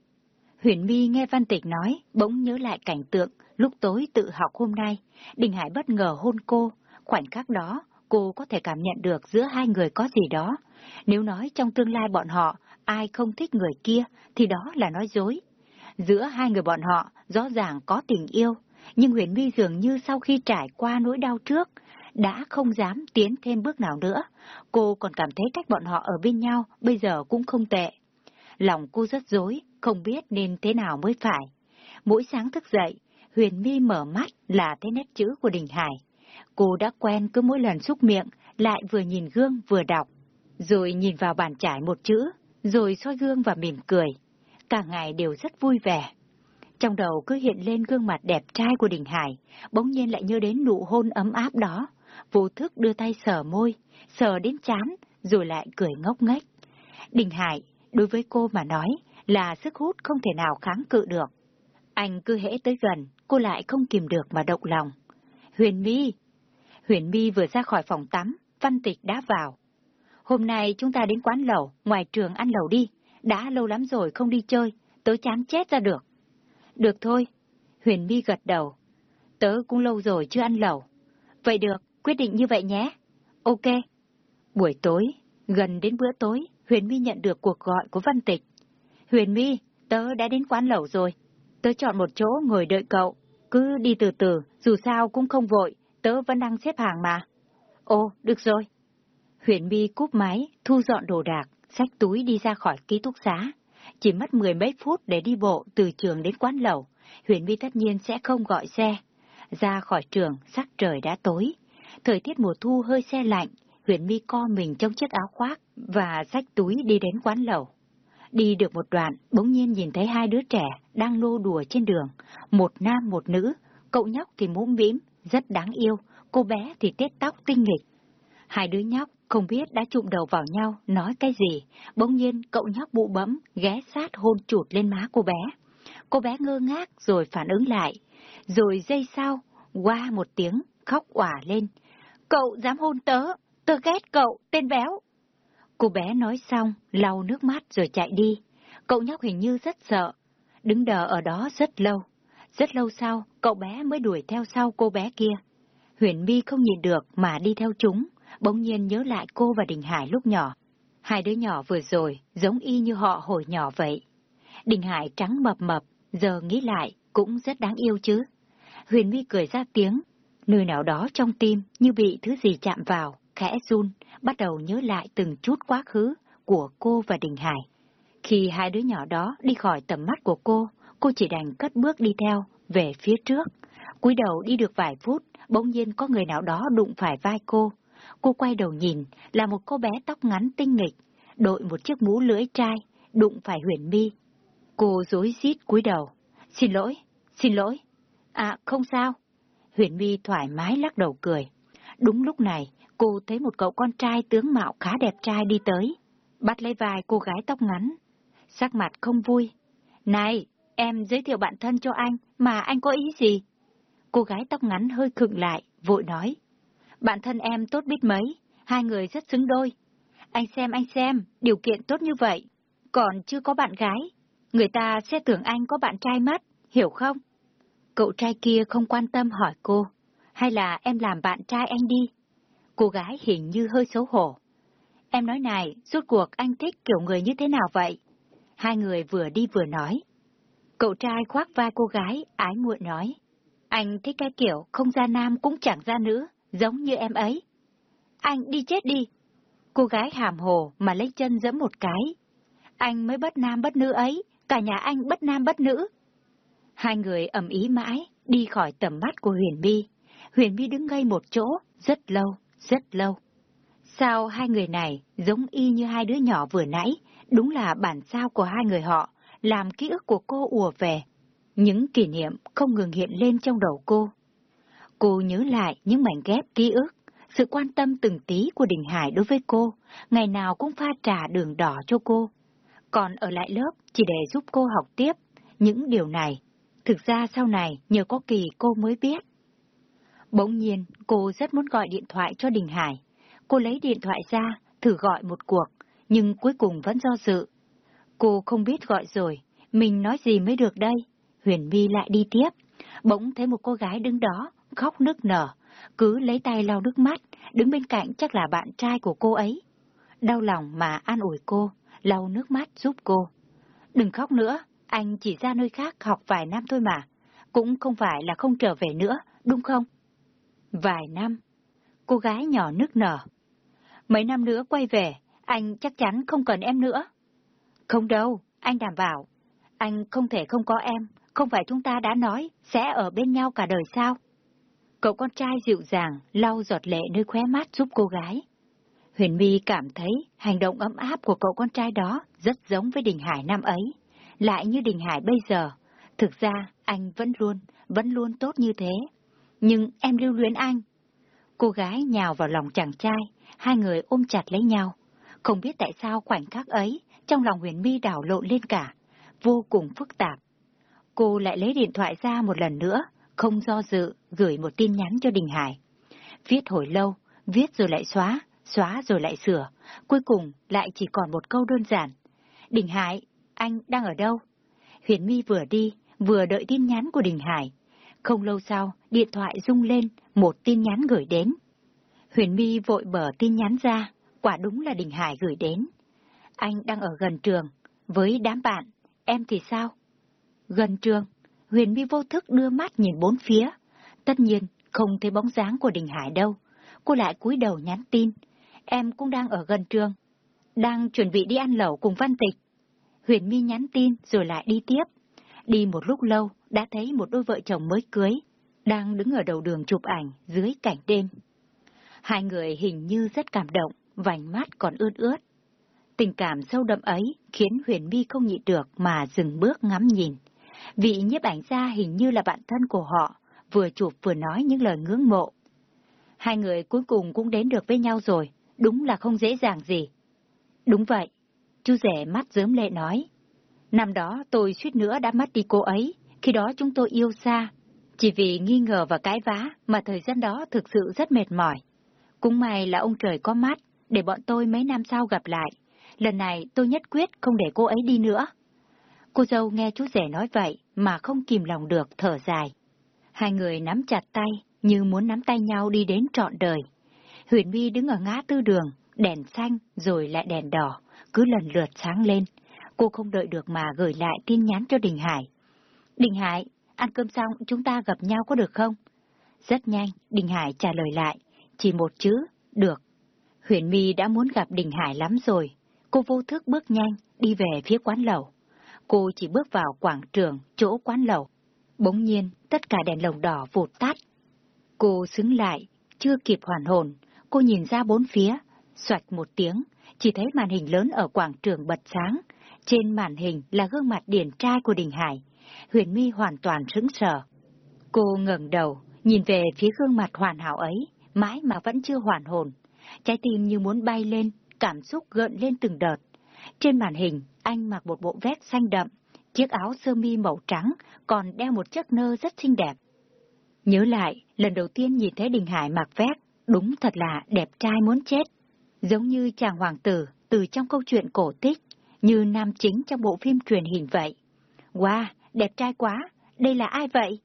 Huyền My nghe Văn Tịch nói, bỗng nhớ lại cảnh tượng lúc tối tự học hôm nay. Đình Hải bất ngờ hôn cô, khoảnh khắc đó cô có thể cảm nhận được giữa hai người có gì đó. Nếu nói trong tương lai bọn họ ai không thích người kia thì đó là nói dối. Giữa hai người bọn họ rõ ràng có tình yêu, nhưng Huyền My dường như sau khi trải qua nỗi đau trước, đã không dám tiến thêm bước nào nữa. Cô còn cảm thấy cách bọn họ ở bên nhau bây giờ cũng không tệ. Lòng cô rất dối, không biết nên thế nào mới phải. Mỗi sáng thức dậy, Huyền My mở mắt là thấy nét chữ của Đình Hải. Cô đã quen cứ mỗi lần xúc miệng, lại vừa nhìn gương vừa đọc, rồi nhìn vào bàn trải một chữ, rồi soi gương và mỉm cười. Cả ngày đều rất vui vẻ. Trong đầu cứ hiện lên gương mặt đẹp trai của Đình Hải, bỗng nhiên lại nhớ đến nụ hôn ấm áp đó. Vô thức đưa tay sờ môi, sờ đến chán, rồi lại cười ngốc nghếch. Đình Hải, đối với cô mà nói, là sức hút không thể nào kháng cự được. Anh cứ hễ tới gần, cô lại không kìm được mà động lòng. Huyền My, Huyền My vừa ra khỏi phòng tắm, Văn Tịch đã vào. Hôm nay chúng ta đến quán lẩu, ngoài trường ăn lẩu đi. Đã lâu lắm rồi không đi chơi, tớ chán chết ra được. Được thôi. Huyền My gật đầu. Tớ cũng lâu rồi chưa ăn lẩu. Vậy được, quyết định như vậy nhé. Ok. Buổi tối, gần đến bữa tối, Huyền My nhận được cuộc gọi của Văn Tịch. Huyền My, tớ đã đến quán lẩu rồi. Tớ chọn một chỗ ngồi đợi cậu. Cứ đi từ từ, dù sao cũng không vội, tớ vẫn đang xếp hàng mà. Ồ, được rồi. Huyền My cúp máy, thu dọn đồ đạc, xách túi đi ra khỏi ký túc xá. Chỉ mất mười mấy phút để đi bộ từ trường đến quán lẩu, Huyền My tất nhiên sẽ không gọi xe. Ra khỏi trường, sắc trời đã tối. Thời tiết mùa thu hơi xe lạnh, Huyền My co mình trong chiếc áo khoác và xách túi đi đến quán lẩu. Đi được một đoạn, bỗng nhiên nhìn thấy hai đứa trẻ đang lô đùa trên đường, một nam một nữ, cậu nhóc thì mũm mĩm, rất đáng yêu, cô bé thì tết tóc tinh nghịch. Hai đứa nhóc không biết đã chụm đầu vào nhau, nói cái gì, bỗng nhiên cậu nhóc bụ bẫm, ghé sát hôn chụt lên má cô bé. Cô bé ngơ ngác rồi phản ứng lại, rồi giây sau, qua một tiếng, khóc òa lên. Cậu dám hôn tớ, tớ ghét cậu, tên béo. Cô bé nói xong, lau nước mắt rồi chạy đi. Cậu nhóc hình như rất sợ, đứng đờ ở đó rất lâu. Rất lâu sau, cậu bé mới đuổi theo sau cô bé kia. Huyền My không nhìn được mà đi theo chúng, bỗng nhiên nhớ lại cô và Đình Hải lúc nhỏ. Hai đứa nhỏ vừa rồi, giống y như họ hồi nhỏ vậy. Đình Hải trắng mập mập, giờ nghĩ lại cũng rất đáng yêu chứ. Huyền My cười ra tiếng, nơi nào đó trong tim như bị thứ gì chạm vào, khẽ run, bắt đầu nhớ lại từng chút quá khứ của cô và Đình Hải. Khi hai đứa nhỏ đó đi khỏi tầm mắt của cô, cô chỉ đành cất bước đi theo, về phía trước. cúi đầu đi được vài phút, bỗng nhiên có người nào đó đụng phải vai cô. Cô quay đầu nhìn, là một cô bé tóc ngắn tinh nghịch, đội một chiếc mũ lưỡi trai, đụng phải Huyền mi. Cô rối rít cúi đầu. Xin lỗi, xin lỗi. À, không sao. Huyền My thoải mái lắc đầu cười. Đúng lúc này, cô thấy một cậu con trai tướng mạo khá đẹp trai đi tới, bắt lấy vai cô gái tóc ngắn. Sắc mặt không vui. Này, em giới thiệu bạn thân cho anh, mà anh có ý gì? Cô gái tóc ngắn hơi khựng lại, vội nói. Bạn thân em tốt biết mấy, hai người rất xứng đôi. Anh xem anh xem, điều kiện tốt như vậy, còn chưa có bạn gái. Người ta sẽ tưởng anh có bạn trai mất, hiểu không? Cậu trai kia không quan tâm hỏi cô, hay là em làm bạn trai anh đi? Cô gái hình như hơi xấu hổ. Em nói này, rốt cuộc anh thích kiểu người như thế nào vậy? Hai người vừa đi vừa nói. Cậu trai khoác vai cô gái, ái muội nói. Anh thích cái kiểu không ra nam cũng chẳng ra nữ, giống như em ấy. Anh đi chết đi. Cô gái hàm hồ mà lấy chân giẫm một cái. Anh mới bất nam bất nữ ấy, cả nhà anh bất nam bất nữ. Hai người ầm ý mãi, đi khỏi tầm mắt của Huyền Bi. Huyền Bi đứng ngay một chỗ, rất lâu, rất lâu. Sao hai người này giống y như hai đứa nhỏ vừa nãy, đúng là bản sao của hai người họ, làm ký ức của cô ùa về. Những kỷ niệm không ngừng hiện lên trong đầu cô. Cô nhớ lại những mảnh ghép ký ức, sự quan tâm từng tí của Đình Hải đối với cô, ngày nào cũng pha trà đường đỏ cho cô. Còn ở lại lớp chỉ để giúp cô học tiếp, những điều này, thực ra sau này nhờ có kỳ cô mới biết. Bỗng nhiên, cô rất muốn gọi điện thoại cho Đình Hải. Cô lấy điện thoại ra, thử gọi một cuộc, nhưng cuối cùng vẫn do dự. Cô không biết gọi rồi, mình nói gì mới được đây? Huyền My lại đi tiếp, bỗng thấy một cô gái đứng đó, khóc nức nở, cứ lấy tay lau nước mắt, đứng bên cạnh chắc là bạn trai của cô ấy. Đau lòng mà an ủi cô, lau nước mắt giúp cô. Đừng khóc nữa, anh chỉ ra nơi khác học vài năm thôi mà, cũng không phải là không trở về nữa, đúng không? Vài năm. Cô gái nhỏ nức nở. Mấy năm nữa quay về, anh chắc chắn không cần em nữa. Không đâu, anh đảm bảo. Anh không thể không có em, không phải chúng ta đã nói sẽ ở bên nhau cả đời sao? Cậu con trai dịu dàng, lau giọt lệ nơi khóe mắt giúp cô gái. Huyền My cảm thấy hành động ấm áp của cậu con trai đó rất giống với Đình Hải năm ấy. Lại như Đình Hải bây giờ, thực ra anh vẫn luôn, vẫn luôn tốt như thế. Nhưng em lưu luyến anh. Cô gái nhào vào lòng chàng trai, hai người ôm chặt lấy nhau. Không biết tại sao khoảnh khắc ấy, trong lòng huyền mi đảo lộn lên cả, vô cùng phức tạp. Cô lại lấy điện thoại ra một lần nữa, không do dự, gửi một tin nhắn cho Đình Hải. Viết hồi lâu, viết rồi lại xóa, xóa rồi lại sửa, cuối cùng lại chỉ còn một câu đơn giản. Đình Hải, anh đang ở đâu? Huyền My vừa đi, vừa đợi tin nhắn của Đình Hải. Không lâu sau, điện thoại rung lên, một tin nhắn gửi đến. Huyền My vội bở tin nhắn ra, quả đúng là Đình Hải gửi đến. Anh đang ở gần trường, với đám bạn, em thì sao? Gần trường, Huyền My vô thức đưa mắt nhìn bốn phía. Tất nhiên, không thấy bóng dáng của Đình Hải đâu. Cô lại cúi đầu nhắn tin. Em cũng đang ở gần trường. Đang chuẩn bị đi ăn lẩu cùng Văn Tịch. Huyền Mi nhắn tin rồi lại đi tiếp. Đi một lúc lâu, đã thấy một đôi vợ chồng mới cưới, đang đứng ở đầu đường chụp ảnh dưới cảnh đêm. Hai người hình như rất cảm động, vành mắt còn ướt ướt. Tình cảm sâu đậm ấy khiến Huyền Mi không nhịn được mà dừng bước ngắm nhìn. Vị nhiếp ảnh gia hình như là bạn thân của họ, vừa chụp vừa nói những lời ngưỡng mộ. Hai người cuối cùng cũng đến được với nhau rồi, đúng là không dễ dàng gì. Đúng vậy, chú rể mắt dớm lệ nói. Năm đó tôi suýt nữa đã mất đi cô ấy, khi đó chúng tôi yêu xa. Chỉ vì nghi ngờ và cãi vã mà thời gian đó thực sự rất mệt mỏi. Cũng may là ông trời có mắt, để bọn tôi mấy năm sau gặp lại. Lần này tôi nhất quyết không để cô ấy đi nữa. Cô dâu nghe chú rể nói vậy mà không kìm lòng được thở dài. Hai người nắm chặt tay như muốn nắm tay nhau đi đến trọn đời. Huyền My đứng ở ngã tư đường, đèn xanh rồi lại đèn đỏ, cứ lần lượt sáng lên. Cô không đợi được mà gửi lại tin nhắn cho Đình Hải. Đình Hải, ăn cơm xong chúng ta gặp nhau có được không? Rất nhanh, Đình Hải trả lời lại, chỉ một chữ, được. Huyền My đã muốn gặp Đình Hải lắm rồi. Cô vô thức bước nhanh, đi về phía quán lẩu. Cô chỉ bước vào quảng trường, chỗ quán lẩu. Bỗng nhiên, tất cả đèn lồng đỏ vụt tắt. Cô xứng lại, chưa kịp hoàn hồn, cô nhìn ra bốn phía, xoạch một tiếng, chỉ thấy màn hình lớn ở quảng trường bật sáng. Trên màn hình là gương mặt điển trai của Đình Hải. Huyền My hoàn toàn sững sờ. Cô ngẩng đầu, nhìn về phía gương mặt hoàn hảo ấy, mãi mà vẫn chưa hoàn hồn. Trái tim như muốn bay lên, cảm xúc gợn lên từng đợt. Trên màn hình, anh mặc một bộ vest xanh đậm, chiếc áo sơ mi màu trắng, còn đeo một chiếc nơ rất xinh đẹp. Nhớ lại, lần đầu tiên nhìn thấy Đình Hải mặc vest, đúng thật là đẹp trai muốn chết. Giống như chàng hoàng tử từ trong câu chuyện cổ tích, như nam chính trong bộ phim truyền hình vậy. Wow, đẹp trai quá, đây là ai vậy?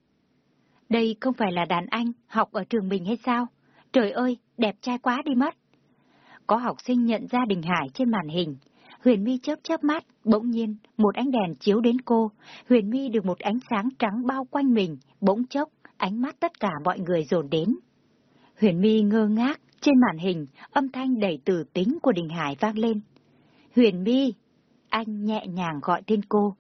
Đây không phải là đàn anh học ở trường mình hay sao? Trời ơi, đẹp trai quá đi mất. Có học sinh nhận ra Đình Hải trên màn hình. Huyền My chớp chớp mắt, bỗng nhiên, một ánh đèn chiếu đến cô. Huyền My được một ánh sáng trắng bao quanh mình, bỗng chốc, ánh mắt tất cả mọi người dồn đến. Huyền My ngơ ngác, trên màn hình, âm thanh đầy tử tính của Đình Hải vang lên. Huyền My! Anh nhẹ nhàng gọi tên cô.